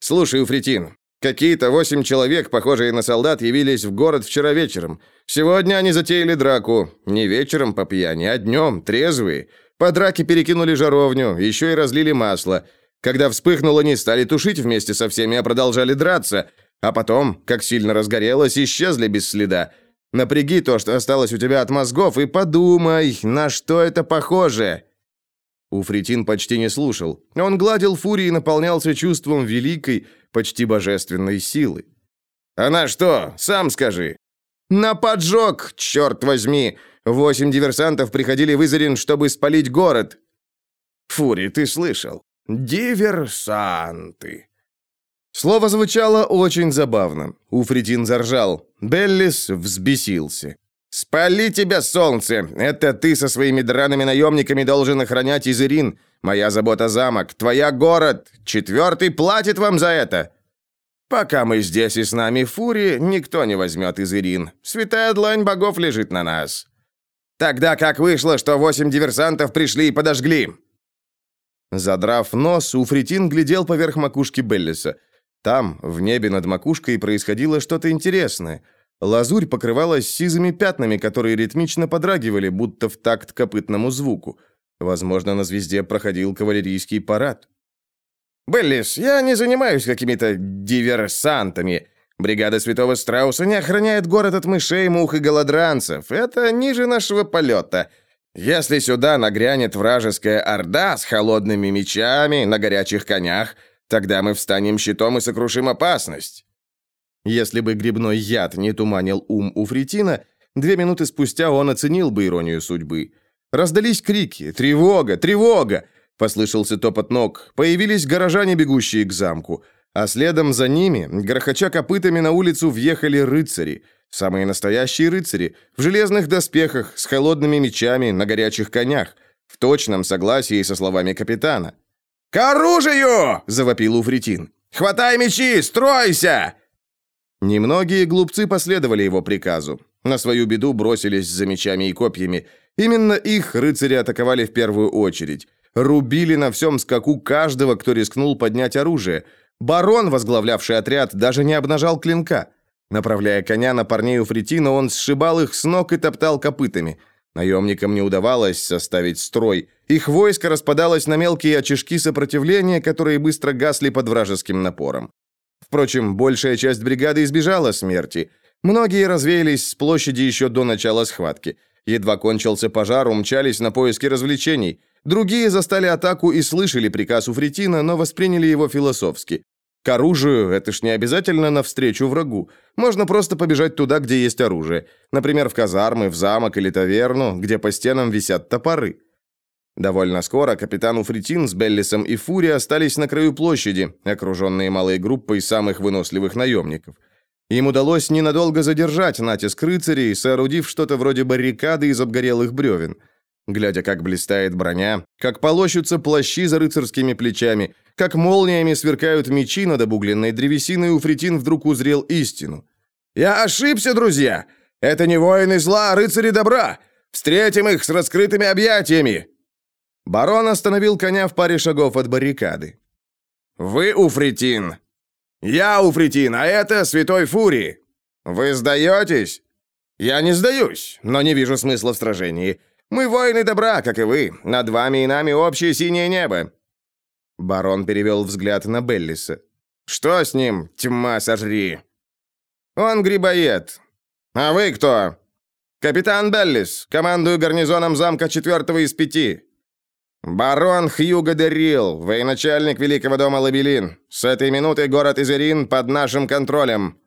«Слушай, Уфритин, какие-то восемь человек, похожие на солдат, явились в город вчера вечером. Сегодня они затеяли драку. Не вечером по пьяни, а днем, трезвые. По драке перекинули жаровню, еще и разлили масло. Когда вспыхнуло, не стали тушить вместе со всеми, а продолжали драться. А потом, как сильно разгорелось, исчезли без следа. Напряги то, что осталось у тебя от мозгов, и подумай, на что это похоже». Уфритин почти не слушал. Он гладил фурии и наполнялся чувством великой, почти божественной силы. «Она что? Сам скажи!» «На поджог, черт возьми! Восемь диверсантов приходили в Изарин, чтобы спалить город!» «Фури, ты слышал? Диверсанты. Слово звучало очень забавно. Уфритин заржал. Беллис взбесился. «Спали тебя, солнце! Это ты со своими драными наемниками должен охранять Изерин. Моя забота замок, твоя город. Четвертый платит вам за это!» «Пока мы здесь и с нами Фури, никто не возьмет Изерин. Святая длань богов лежит на нас». «Тогда как вышло, что восемь диверсантов пришли и подожгли?» Задрав нос, Уфритин глядел поверх макушки Беллиса. Там, в небе над макушкой, происходило что-то интересное – Лазурь покрывалась сизыми пятнами, которые ритмично подрагивали, будто в такт копытному звуку. Возможно, на звезде проходил кавалерийский парад. «Беллис, я не занимаюсь какими-то диверсантами. Бригада Святого Страуса не охраняет город от мышей, мух и голодранцев. Это ниже нашего полета. Если сюда нагрянет вражеская орда с холодными мечами на горячих конях, тогда мы встанем щитом и сокрушим опасность». Если бы грибной яд не туманил ум у Фритина, две минуты спустя он оценил бы иронию судьбы. Раздались крики «Тревога! Тревога!» Послышался топот ног. Появились горожане, бегущие к замку. А следом за ними, грохоча копытами на улицу, въехали рыцари. Самые настоящие рыцари. В железных доспехах, с холодными мечами, на горячих конях. В точном согласии со словами капитана. «К оружию!» – завопил Уфритин. «Хватай мечи! Стройся!» Немногие глупцы последовали его приказу. На свою беду бросились за мечами и копьями. Именно их рыцари атаковали в первую очередь. Рубили на всем скаку каждого, кто рискнул поднять оружие. Барон, возглавлявший отряд, даже не обнажал клинка. Направляя коня на парней у Фритина, он сшибал их с ног и топтал копытами. Наемникам не удавалось составить строй. Их войско распадалось на мелкие очишки сопротивления, которые быстро гасли под вражеским напором. Впрочем, большая часть бригады избежала смерти. Многие развеялись с площади еще до начала схватки. Едва кончился пожар, умчались на поиски развлечений. Другие застали атаку и слышали приказ у Фритина, но восприняли его философски. К оружию это ж не обязательно навстречу врагу. Можно просто побежать туда, где есть оружие. Например, в казармы, в замок или таверну, где по стенам висят топоры. Довольно скоро капитан Уфритин с Беллисом и Фури остались на краю площади, окруженные малой группой самых выносливых наемников. Им удалось ненадолго задержать натиск рыцарей, соорудив что-то вроде баррикады из обгорелых бревен. Глядя, как блистает броня, как полощутся плащи за рыцарскими плечами, как молниями сверкают мечи над обугленной древесиной, Уфритин вдруг узрел истину. «Я ошибся, друзья! Это не воины зла, а рыцари добра! Встретим их с раскрытыми объятиями!» Барон остановил коня в паре шагов от баррикады. «Вы Уфритин!» «Я Уфритин, а это Святой Фури!» «Вы сдаетесь?» «Я не сдаюсь, но не вижу смысла в сражении. Мы воины добра, как и вы. Над вами и нами общее синее небо». Барон перевел взгляд на Беллиса. «Что с ним, тьма сожри?» «Он грибоед. А вы кто?» «Капитан Беллис, командую гарнизоном замка четвертого из пяти. «Барон Хьюго де Рил, военачальник Великого дома Лабелин. С этой минуты город Изерин под нашим контролем».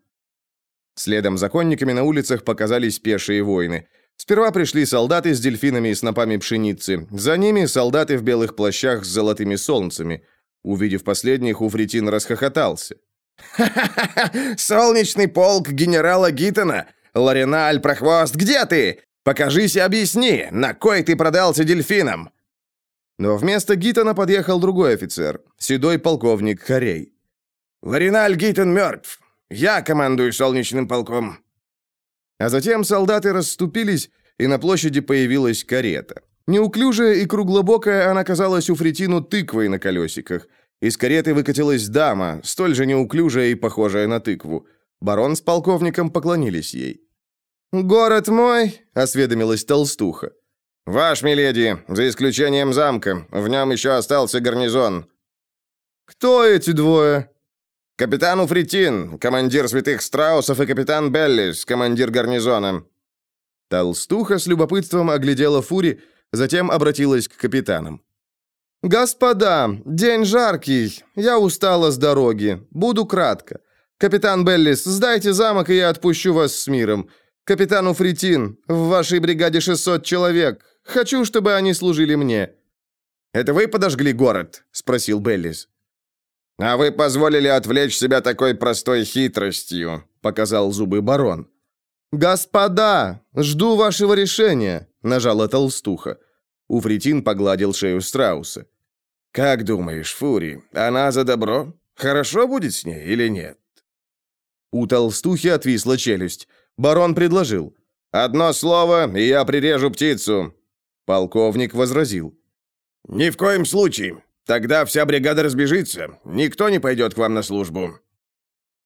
Следом за конниками на улицах показались пешие воины. Сперва пришли солдаты с дельфинами и снопами пшеницы. За ними солдаты в белых плащах с золотыми солнцами. Увидев последних, Уфритин расхохотался. «Ха-ха-ха! Солнечный полк генерала Гиттона! Лариналь, прохвост, где ты? Покажись и объясни, на кой ты продался дельфинам?» Но вместо Гиттона подъехал другой офицер, седой полковник Харей. «Лариналь Гиттон мертв. Я командую солнечным полком». А затем солдаты расступились, и на площади появилась карета. Неуклюжая и круглобокая, она казалась у Фритину тыквой на колесиках. Из кареты выкатилась дама, столь же неуклюжая и похожая на тыкву. Барон с полковником поклонились ей. «Город мой», — осведомилась толстуха. «Ваш, миледи, за исключением замка. В нем еще остался гарнизон». «Кто эти двое?» «Капитан Уфритин, командир святых страусов, и капитан Беллис, командир гарнизона». Толстуха с любопытством оглядела Фури, затем обратилась к капитанам. «Господа, день жаркий, я устала с дороги, буду кратко. Капитан Беллис, сдайте замок, и я отпущу вас с миром. Капитан Уфритин, в вашей бригаде 600 человек, Хочу, чтобы они служили мне». Это вы подожгли город?» — спросил Беллис. «А вы позволили отвлечь себя такой простой хитростью», — показал зубы барон. «Господа, жду вашего решения», — нажала толстуха. Уфритин погладил шею страуса. «Как думаешь, Фури, она за добро? Хорошо будет с ней или нет?» У толстухи отвисла челюсть. Барон предложил. «Одно слово, и я прирежу птицу». Полковник возразил. «Ни в коем случае. Тогда вся бригада разбежится. Никто не пойдет к вам на службу».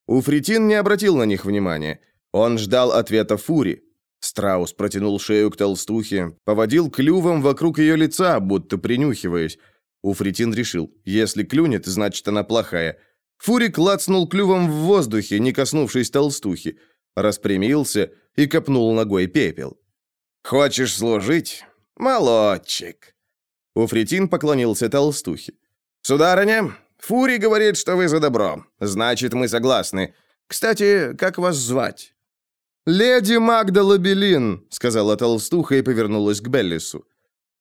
Уфритин не обратил на них внимания. Он ждал ответа Фури. Страус протянул шею к толстухе, поводил клювом вокруг ее лица, будто принюхиваясь. Уфритин решил, если клюнет, значит она плохая. Фури клацнул клювом в воздухе, не коснувшись толстухи, распрямился и копнул ногой пепел. «Хочешь служить? Молодчик!» Уфритин поклонился толстухе. «Сударыня, Фури говорит, что вы за добро. Значит, мы согласны. Кстати, как вас звать?» «Леди Магда Лабелин», — сказала толстуха и повернулась к Беллису.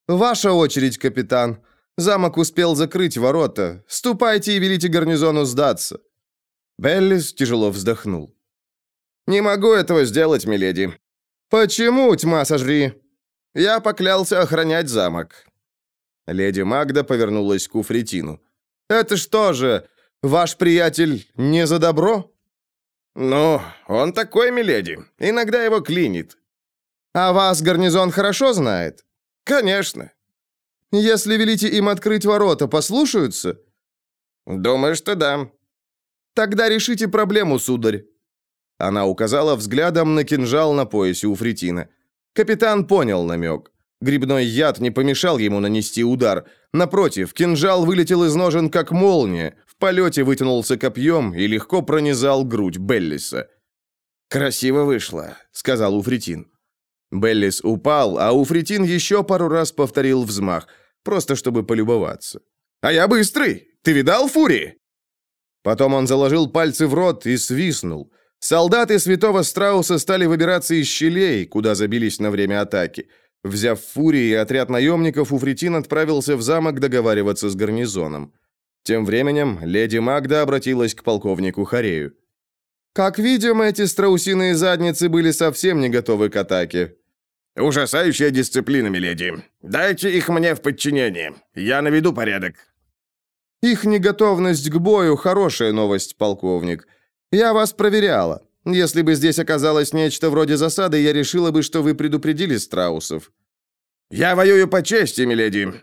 «Ваша очередь, капитан. Замок успел закрыть ворота. Ступайте и велите гарнизону сдаться». Беллис тяжело вздохнул. «Не могу этого сделать, миледи». «Почему, тьма сожри?» «Я поклялся охранять замок». Леди Магда повернулась к Уфритину. «Это что же, ваш приятель не за добро?» «Ну, он такой, миледи. Иногда его клинит». «А вас гарнизон хорошо знает?» «Конечно». «Если велите им открыть ворота, послушаются?» «Думаю, что да». «Тогда решите проблему, сударь». Она указала взглядом на кинжал на поясе у Фритина. Капитан понял намек. Грибной яд не помешал ему нанести удар. Напротив, кинжал вылетел из ножен, как молния, в полете вытянулся копьем и легко пронизал грудь Беллиса. «Красиво вышло», — сказал Уфритин. Беллис упал, а Уфритин еще пару раз повторил взмах, просто чтобы полюбоваться. «А я быстрый! Ты видал Фури?» Потом он заложил пальцы в рот и свистнул. Солдаты святого Страуса стали выбираться из щелей, куда забились на время атаки. Взяв Фури и отряд наемников, Уфритин отправился в замок договариваться с гарнизоном. Тем временем леди Магда обратилась к полковнику Харею. «Как видим, эти страусиные задницы были совсем не готовы к атаке». «Ужасающая дисциплина, миледи. Дайте их мне в подчинение. Я наведу порядок». «Их неготовность к бою – хорошая новость, полковник. Я вас проверяла. Если бы здесь оказалось нечто вроде засады, я решила бы, что вы предупредили страусов». «Я воюю по чести, миледи.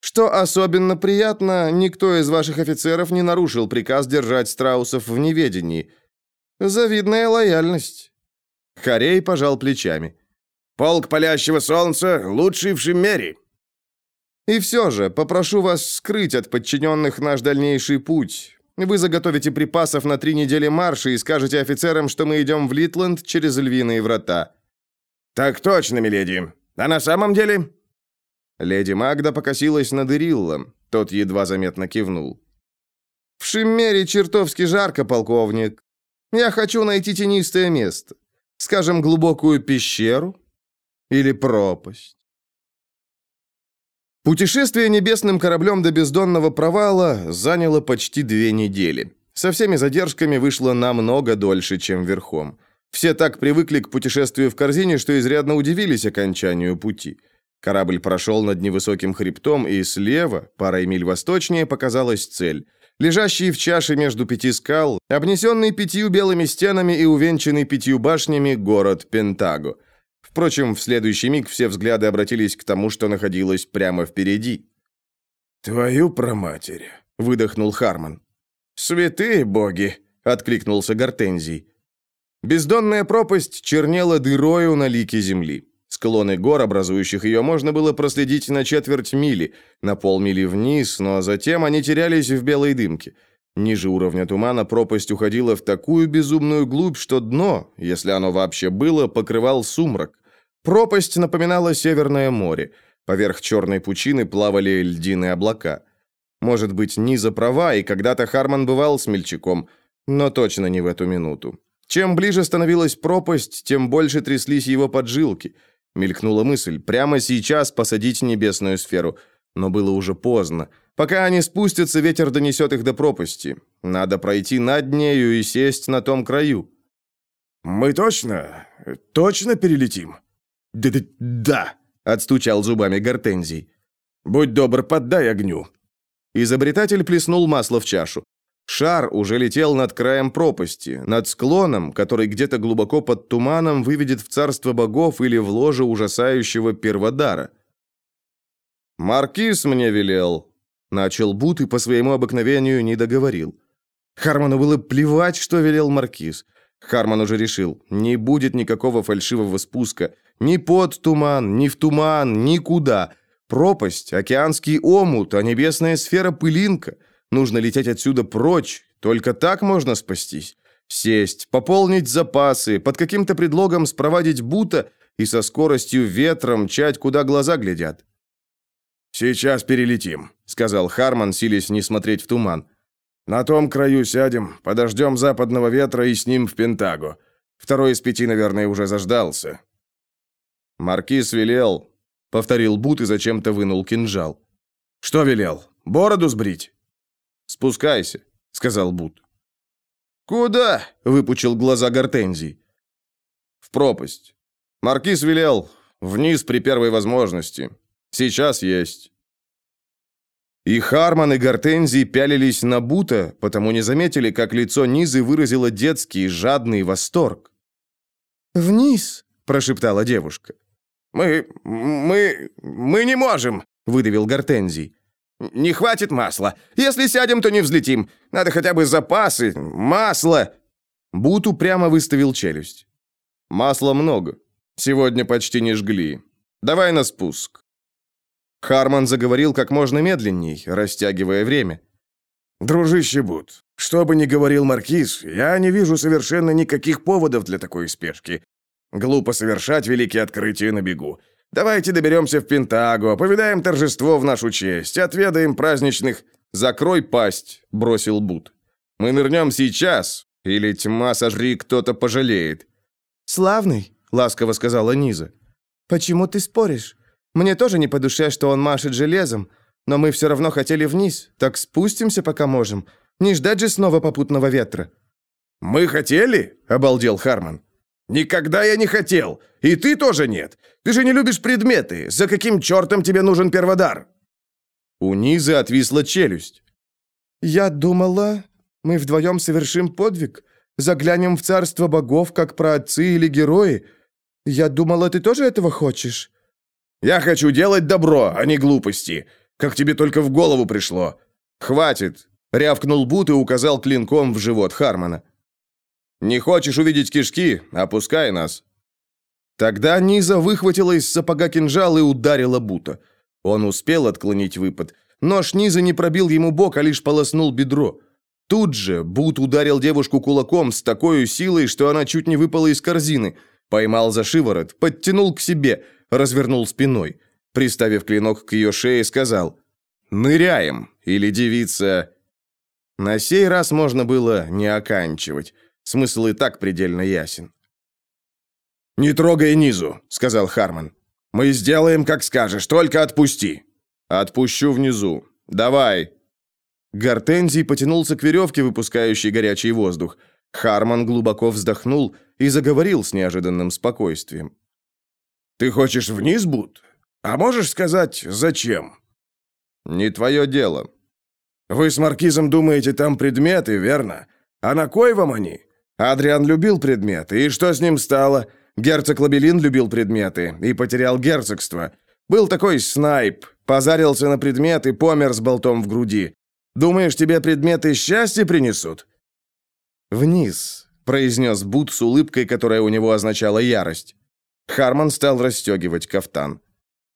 Что особенно приятно, никто из ваших офицеров не нарушил приказ держать страусов в неведении. Завидная лояльность. Харей пожал плечами. Полк палящего солнца лучший в Шиммере. И все же, попрошу вас скрыть от подчиненных наш дальнейший путь. Вы заготовите припасов на три недели марша и скажете офицерам, что мы идем в Литланд через львиные врата. Так точно, миледи. А на самом деле Леди Магда покосилась на Дырилла. Тот едва заметно кивнул. «В Шиммере чертовски жарко, полковник. Я хочу найти тенистое место. Скажем, глубокую пещеру или пропасть». Путешествие небесным кораблем до бездонного провала заняло почти две недели. Со всеми задержками вышло намного дольше, чем верхом. Все так привыкли к путешествию в корзине, что изрядно удивились окончанию пути. Корабль прошел над невысоким хребтом, и слева, парой миль восточнее, показалась цель. Лежащий в чаше между пяти скал, обнесенный пятью белыми стенами и увенчанный пятью башнями город Пентаго. Впрочем, в следующий миг все взгляды обратились к тому, что находилось прямо впереди. «Твою проматерь!» — выдохнул Харман. «Святые боги!» — откликнулся Гортензий. Бездонная пропасть чернела дырою на лике земли. Склоны гор, образующих ее, можно было проследить на четверть мили, на полмили вниз, но затем они терялись в белой дымке. Ниже уровня тумана пропасть уходила в такую безумную глубь, что дно, если оно вообще было, покрывал сумрак. Пропасть напоминала Северное море. Поверх черной пучины плавали льдиные облака. Может быть, Низа права, и когда-то Харман бывал смельчаком, но точно не в эту минуту. Чем ближе становилась пропасть, тем больше тряслись его поджилки – Мелькнула мысль, прямо сейчас посадить небесную сферу. Но было уже поздно. Пока они спустятся, ветер донесет их до пропасти. Надо пройти над нею и сесть на том краю. «Мы точно, точно перелетим?» «Да, да, да», — отстучал зубами Гортензий. «Будь добр, поддай огню». Изобретатель плеснул масло в чашу. Шар уже летел над краем пропасти, над склоном, который где-то глубоко под туманом выведет в царство богов или в ложе ужасающего перводара. «Маркиз мне велел», — начал Бут и по своему обыкновению не договорил. Харману было плевать, что велел Маркиз. Харман уже решил, не будет никакого фальшивого спуска. Ни под туман, ни в туман, никуда. Пропасть, океанский омут, а небесная сфера пылинка — Нужно лететь отсюда прочь, только так можно спастись. Сесть, пополнить запасы, под каким-то предлогом спровадить бута и со скоростью ветра мчать, куда глаза глядят. «Сейчас перелетим», — сказал Харман, силясь не смотреть в туман. «На том краю сядем, подождем западного ветра и с ним в Пентаго. Второй из пяти, наверное, уже заждался». «Маркиз велел», — повторил Бут и зачем-то вынул кинжал. «Что велел? Бороду сбрить?» «Спускайся», — сказал Бут. «Куда?» — выпучил глаза Гортензий. «В пропасть. Маркиз велел. Вниз при первой возможности. Сейчас есть». И Харман, и Гортензий пялились на Бута, потому не заметили, как лицо Низы выразило детский, жадный восторг. «Вниз!» – прошептала девушка. «Мы... мы... мы не можем!» – выдавил Гортензий. «Не хватит масла. Если сядем, то не взлетим. Надо хотя бы запасы, масло». Буту прямо выставил челюсть. «Масла много. Сегодня почти не жгли. Давай на спуск». Харман заговорил как можно медленней, растягивая время. «Дружище Бут, что бы ни говорил Маркиз, я не вижу совершенно никаких поводов для такой спешки. Глупо совершать великие открытия на бегу. Давайте доберемся в Пентаго, повидаем торжество в нашу честь, отведаем праздничных...» «Закрой пасть», — бросил Бут. «Мы нырнем сейчас, или тьма сожри, кто-то пожалеет». «Славный», — ласково сказала Низа. «Почему ты споришь? Мне тоже не по душе, что он машет железом, но мы все равно хотели вниз, так спустимся, пока можем. Не ждать же снова попутного ветра». «Мы хотели?» — обалдел Харман. «Никогда я не хотел. И ты тоже нет. Ты же не любишь предметы. За каким чертом тебе нужен перводар?» У Низы отвисла челюсть. «Я думала, мы вдвоем совершим подвиг. Заглянем в царство богов, как праотцы или герои. Я думала, ты тоже этого хочешь?» «Я хочу делать добро, а не глупости. Как тебе только в голову пришло?» «Хватит!» — рявкнул Бут и указал клинком в живот Хармона. Не хочешь увидеть кишки? Опускай нас». Тогда Низа выхватила из сапога кинжал и ударила Бута. Он успел отклонить выпад. Нож Низа не пробил ему бок, а лишь полоснул бедро. Тут же Бут ударил девушку кулаком с такой силой, что она чуть не выпала из корзины. Поймал за шиворот, подтянул к себе, развернул спиной. Приставив клинок к ее шее, сказал «Ныряем!» или девица... На сей раз можно было не оканчивать. Смысл и так предельно ясен. «Не трогай низу», — сказал Харман. «Мы сделаем, как скажешь, только отпусти». «Отпущу внизу. Давай». Гортензий потянулся к веревке, выпускающей горячий воздух. Харман глубоко вздохнул и заговорил с неожиданным спокойствием. «Ты хочешь вниз, Бут? А можешь сказать, зачем?» «Не твое дело». «Вы с Маркизом думаете, там предметы, верно? А на кой вам они? Адриан любил предметы, и что с ним стало? Герцог Лабелин любил предметы и потерял герцогство. Был такой снайп, позарился на предмет и помер с болтом в груди. Думаешь, тебе предметы счастье принесут?» «Вниз», — произнес Бут с улыбкой, которая у него означала ярость. Харман стал расстегивать кафтан.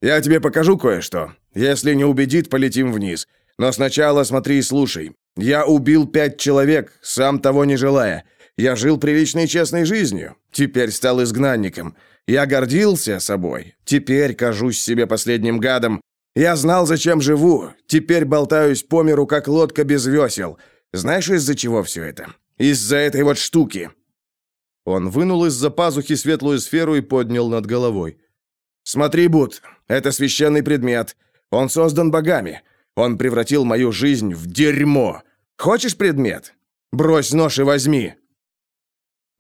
«Я тебе покажу кое-что. Если не убедит, полетим вниз. Но сначала смотри и слушай. Я убил пять человек, сам того не желая. Я жил приличной честной жизнью. Теперь стал изгнанником. Я гордился собой. Теперь кажусь себе последним гадом. Я знал, зачем живу. Теперь болтаюсь по миру, как лодка без весел. Знаешь, из-за чего все это? Из-за этой вот штуки». Он вынул из-за пазухи светлую сферу и поднял над головой. «Смотри, Бут, это священный предмет. Он создан богами. Он превратил мою жизнь в дерьмо. Хочешь предмет? Брось нож и возьми!»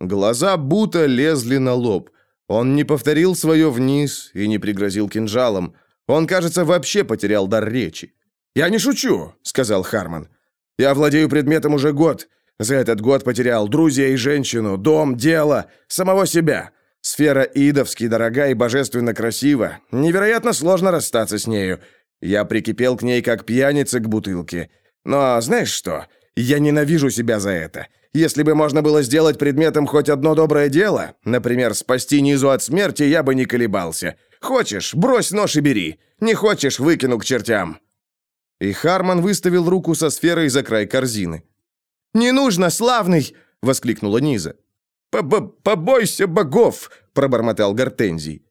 Глаза Бута лезли на лоб. Он не повторил свое вниз и не пригрозил кинжалом. Он, кажется, вообще потерял дар речи. «Я не шучу», — сказал Харман. «Я владею предметом уже год. За этот год потерял друзей и женщину, дом, дело, самого себя. Сфера идовски дорога и божественно красива. Невероятно сложно расстаться с нею. Я прикипел к ней как пьяница к бутылке. Но знаешь что? Я ненавижу себя за это. Если бы можно было сделать предметом хоть одно доброе дело, например, спасти Низу от смерти, я бы не колебался. Хочешь, брось нож и бери. Не хочешь, выкину к чертям». И Харман выставил руку со сферой за край корзины. «Не нужно, славный!» — воскликнула Низа. «Побойся богов!» — пробормотал Гортензий.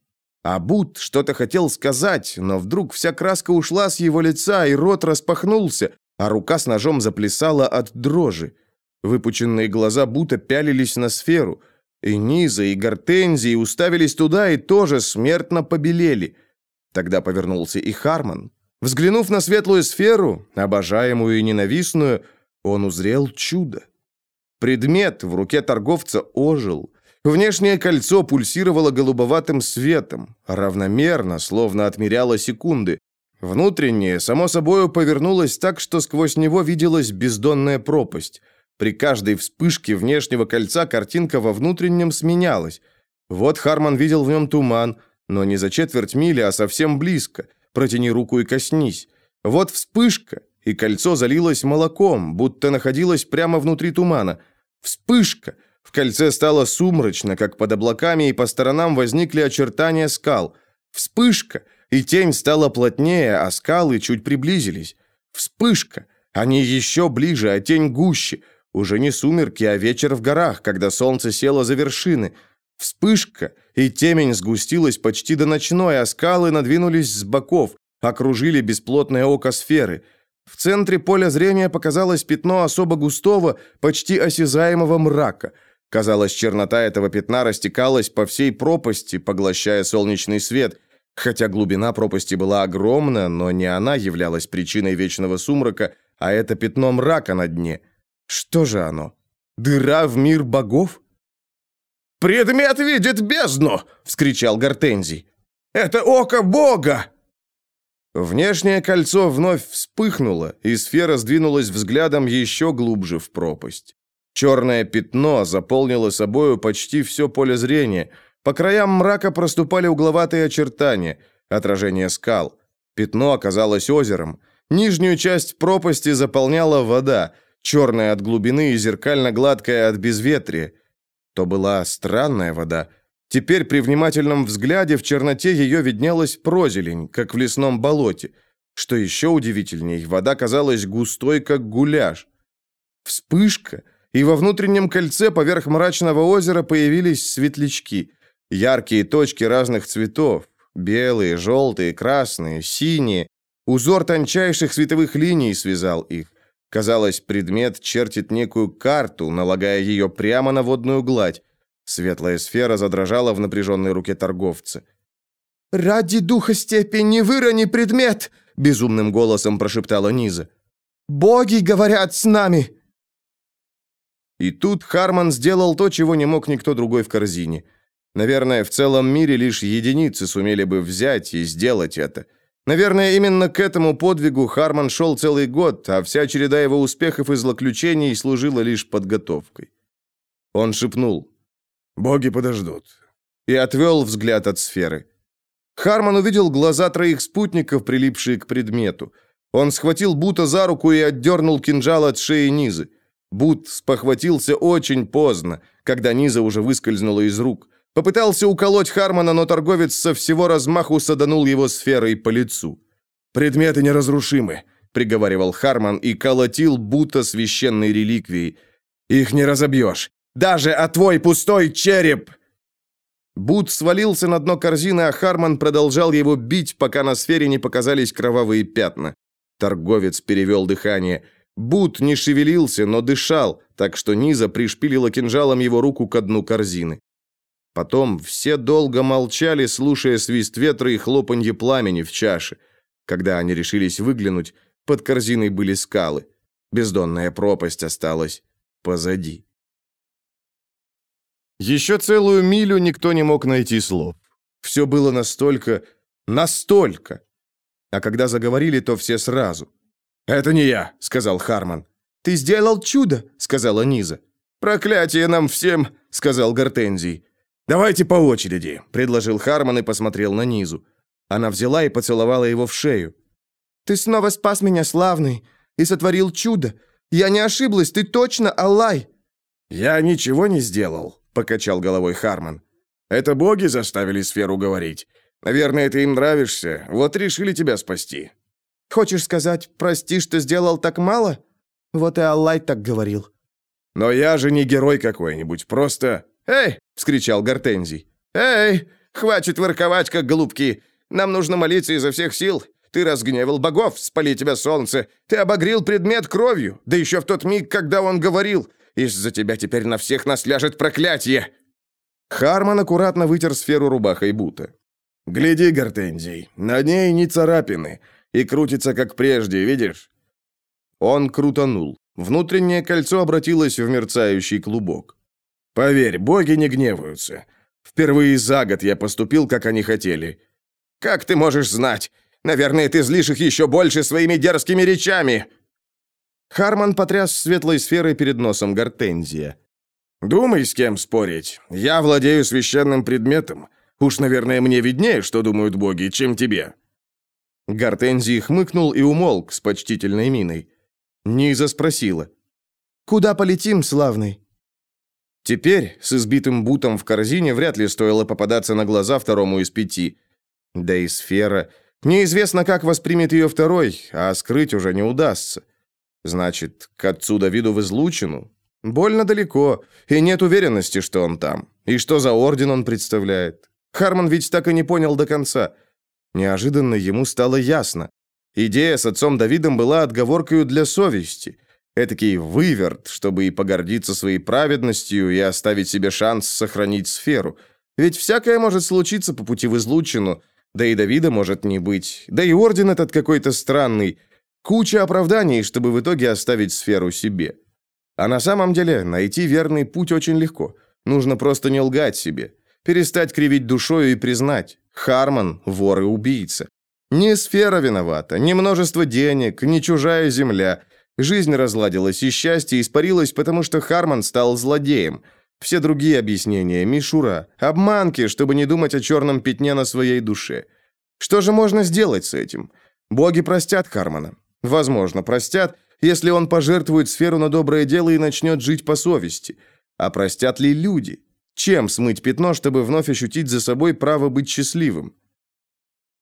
А Бут что-то хотел сказать, но вдруг вся краска ушла с его лица, и рот распахнулся, а рука с ножом заплясала от дрожи. Выпученные глаза Бута пялились на сферу, и Низа, и Гортензии уставились туда и тоже смертно побелели. Тогда повернулся и Харман. Взглянув на светлую сферу, обожаемую и ненавистную, он узрел чудо. Предмет в руке торговца ожил. Внешнее кольцо пульсировало голубоватым светом, равномерно, словно отмеряло секунды. Внутреннее, само собой, повернулось так, что сквозь него виделась бездонная пропасть. При каждой вспышке внешнего кольца картинка во внутреннем сменялась. Вот Харман видел в нем туман, но не за четверть мили, а совсем близко. Протяни руку и коснись. Вот вспышка, и кольцо залилось молоком, будто находилось прямо внутри тумана. Вспышка! В кольце стало сумрачно, как под облаками, и по сторонам возникли очертания скал. Вспышка! И тень стала плотнее, а скалы чуть приблизились. Вспышка! Они еще ближе, а тень гуще. Уже не сумерки, а вечер в горах, когда солнце село за вершины. Вспышка, и темень сгустилась почти до ночной, а скалы надвинулись с боков, окружили бесплотное око сферы. В центре поля зрения показалось пятно особо густого, почти осязаемого мрака. Казалось, чернота этого пятна растекалась по всей пропасти, поглощая солнечный свет – Хотя глубина пропасти была огромна, но не она являлась причиной вечного сумрака, а это пятно мрака на дне. Что же оно? Дыра в мир богов? «Предмет видит бездну!» — вскричал Гортензий. «Это око бога!» Внешнее кольцо вновь вспыхнуло, и сфера сдвинулась взглядом еще глубже в пропасть. Черное пятно заполнило собою почти все поле зрения — по краям мрака проступали угловатые очертания, отражение скал. Пятно оказалось озером. Нижнюю часть пропасти заполняла вода, черная от глубины и зеркально-гладкая от безветрия. То была странная вода. Теперь при внимательном взгляде в черноте ее виднелась прозелень, как в лесном болоте. Что еще удивительней, вода казалась густой, как гуляш. Вспышка, и во внутреннем кольце поверх мрачного озера появились светлячки – Яркие точки разных цветов. Белые, желтые, красные, синие. Узор тончайших световых линий связал их. Казалось, предмет чертит некую карту, налагая ее прямо на водную гладь. Светлая сфера задрожала в напряженной руке торговца. «Ради духа степи не вырони предмет!» — безумным голосом прошептала Низа. «Боги говорят с нами!» И тут Харман сделал то, чего не мог никто другой в корзине — Наверное, в целом мире лишь единицы сумели бы взять и сделать это. Наверное, именно к этому подвигу Харман шел целый год, а вся череда его успехов и злоключений служила лишь подготовкой. Он шепнул «Боги подождут» и отвел взгляд от сферы. Харман увидел глаза троих спутников, прилипшие к предмету. Он схватил Бута за руку и отдернул кинжал от шеи Низы. Бут спохватился очень поздно, когда Низа уже выскользнула из рук. Попытался уколоть Хармона, но торговец со всего размаху саданул его сферой по лицу. «Предметы неразрушимы», — приговаривал Харман и колотил будто священной реликвией. «Их не разобьешь. Даже о твой пустой череп!» Бут свалился на дно корзины, а Харман продолжал его бить, пока на сфере не показались кровавые пятна. Торговец перевел дыхание. Бут не шевелился, но дышал, так что Низа пришпилила кинжалом его руку к дну корзины. Потом все долго молчали, слушая свист ветра и хлопанье пламени в чаше. Когда они решились выглянуть, под корзиной были скалы. Бездонная пропасть осталась позади. Еще целую милю никто не мог найти слов. Все было настолько... настолько... А когда заговорили, то все сразу. «Это не я», — сказал Харман. «Ты сделал чудо», — сказала Низа. «Проклятие нам всем», — сказал Гортензий. «Давайте по очереди», — предложил Харман и посмотрел на Низу. Она взяла и поцеловала его в шею. «Ты снова спас меня, славный, и сотворил чудо. Я не ошиблась, ты точно Аллай!» «Я ничего не сделал», — покачал головой Харман. «Это боги заставили сферу говорить. Наверное, ты им нравишься, вот решили тебя спасти». «Хочешь сказать, прости, что сделал так мало?» Вот и Аллай так говорил. «Но я же не герой какой-нибудь, просто...» «Эй!» — вскричал Гортензий. «Эй! Хватит ворковать, как голубки! Нам нужно молиться изо всех сил. Ты разгневал богов, спали тебя солнце. Ты обогрел предмет кровью, да еще в тот миг, когда он говорил. Из-за тебя теперь на всех нас ляжет проклятие!» Харман аккуратно вытер сферу рубахой Бута. «Гляди, Гортензий, на ней не царапины, и крутится, как прежде, видишь?» Он крутанул. Внутреннее кольцо обратилось в мерцающий клубок. «Поверь, боги не гневаются. Впервые за год я поступил, как они хотели». «Как ты можешь знать? Наверное, ты злишь их еще больше своими дерзкими речами!» Харман потряс светлой сферой перед носом Гортензия. «Думай, с кем спорить. Я владею священным предметом. Уж, наверное, мне виднее, что думают боги, чем тебе». Гортензий хмыкнул и умолк с почтительной миной. Низа спросила. «Куда полетим, славный?» Теперь, с избитым бутом в корзине, вряд ли стоило попадаться на глаза второму из пяти. Да и сфера... Неизвестно, как воспримет ее второй, а скрыть уже не удастся. Значит, к отцу Давиду в излучину? Больно далеко, и нет уверенности, что он там. И что за орден он представляет. Харман ведь так и не понял до конца. Неожиданно ему стало ясно. Идея с отцом Давидом была отговоркой для совести. Этакий выверт, чтобы и погордиться своей праведностью, и оставить себе шанс сохранить сферу. Ведь всякое может случиться по пути в излучину, да и Давида может не быть, да и орден этот какой-то странный. Куча оправданий, чтобы в итоге оставить сферу себе. А на самом деле найти верный путь очень легко. Нужно просто не лгать себе. Перестать кривить душою и признать. Харман – вор и убийца. Не сфера виновата, не множество денег, не чужая земля. Жизнь разладилась, и счастье испарилось, потому что Харман стал злодеем. Все другие объяснения – мишура, обманки, чтобы не думать о черном пятне на своей душе. Что же можно сделать с этим? Боги простят Хармана. Возможно, простят, если он пожертвует сферу на доброе дело и начнет жить по совести. А простят ли люди? Чем смыть пятно, чтобы вновь ощутить за собой право быть счастливым?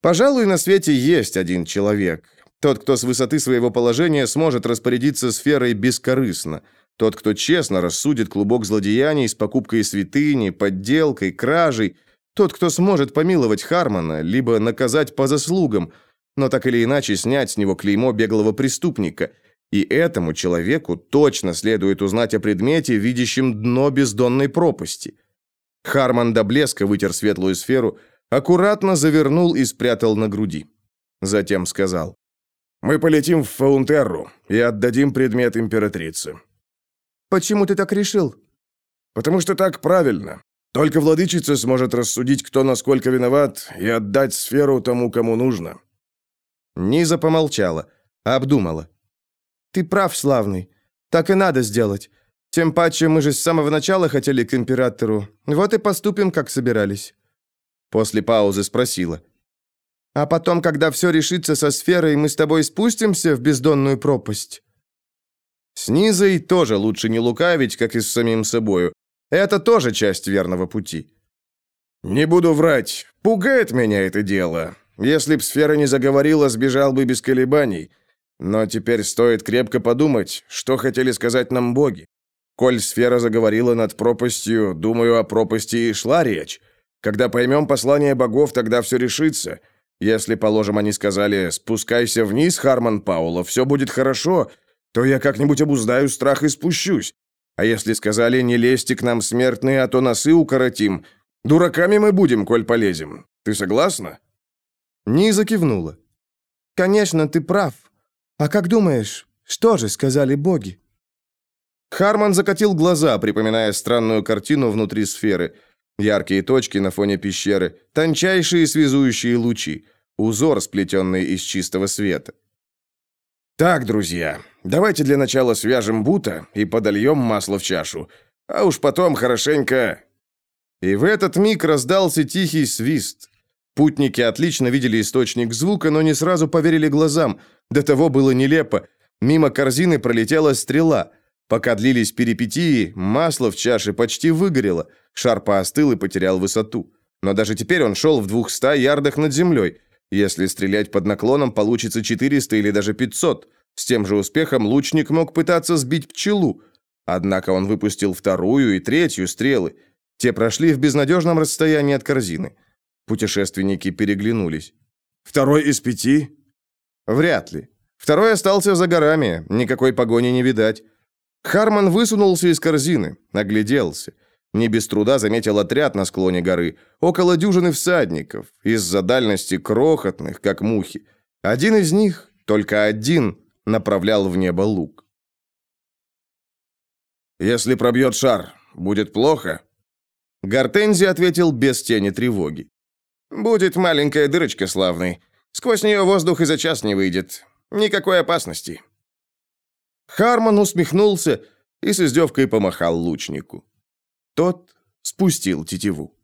Пожалуй, на свете есть один человек. Тот, кто с высоты своего положения сможет распорядиться сферой бескорыстно. Тот, кто честно рассудит клубок злодеяний с покупкой святыни, подделкой, кражей. Тот, кто сможет помиловать Хармана, либо наказать по заслугам, но так или иначе снять с него клеймо беглого преступника. И этому человеку точно следует узнать о предмете, видящем дно бездонной пропасти. Харман до блеска вытер светлую сферу, аккуратно завернул и спрятал на груди. Затем сказал, «Мы полетим в Фаунтерру и отдадим предмет императрице». «Почему ты так решил?» «Потому что так правильно. Только владычица сможет рассудить, кто насколько виноват, и отдать сферу тому, кому нужно». Низа помолчала, обдумала. «Ты прав, славный. Так и надо сделать. Тем паче мы же с самого начала хотели к императору. Вот и поступим, как собирались». После паузы спросила. «А потом, когда все решится со сферой, мы с тобой спустимся в бездонную пропасть?» С Низой тоже лучше не лукавить, как и с самим собою. Это тоже часть верного пути. «Не буду врать. Пугает меня это дело. Если б сфера не заговорила, сбежал бы без колебаний. Но теперь стоит крепко подумать, что хотели сказать нам боги. Коль сфера заговорила над пропастью, думаю, о пропасти и шла речь. Когда поймем послание богов, тогда все решится. Если, положим, они сказали «спускайся вниз, Харман Паула, все будет хорошо», то я как-нибудь обуздаю страх и спущусь. А если сказали «не лезьте к нам, смертные, а то носы укоротим», дураками мы будем, коль полезем. Ты согласна?» Низа кивнула. Конечно, ты прав. А как думаешь, что же сказали боги?» Харман закатил глаза, припоминая странную картину внутри сферы. Яркие точки на фоне пещеры, тончайшие связующие лучи, узор, сплетенный из чистого света. «Так, друзья, давайте для начала свяжем Бута и подольем масло в чашу, а уж потом хорошенько...» И в этот миг раздался тихий свист. Путники отлично видели источник звука, но не сразу поверили глазам. До того было нелепо. Мимо корзины пролетела стрела. Пока длились перипетии, масло в чаше почти выгорело. Шар поостыл и потерял высоту. Но даже теперь он шел в двухста ярдах над землей. Если стрелять под наклоном, получится 400 или даже 500. С тем же успехом лучник мог пытаться сбить пчелу. Однако он выпустил вторую и третью стрелы. Те прошли в безнадежном расстоянии от корзины. Путешественники переглянулись. «Второй из пяти?» «Вряд ли. Второй остался за горами, никакой погони не видать». Харман высунулся из корзины, огляделся. Не без труда заметил отряд на склоне горы, около дюжины всадников, из-за дальности крохотных, как мухи. Один из них, только один, направлял в небо лук. «Если пробьет шар, будет плохо?» Гортензи ответил без тени тревоги. «Будет маленькая дырочка, славный. Сквозь нее воздух и за час не выйдет. Никакой опасности». Харман усмехнулся и с издевкой помахал лучнику. Тот спустил тетиву.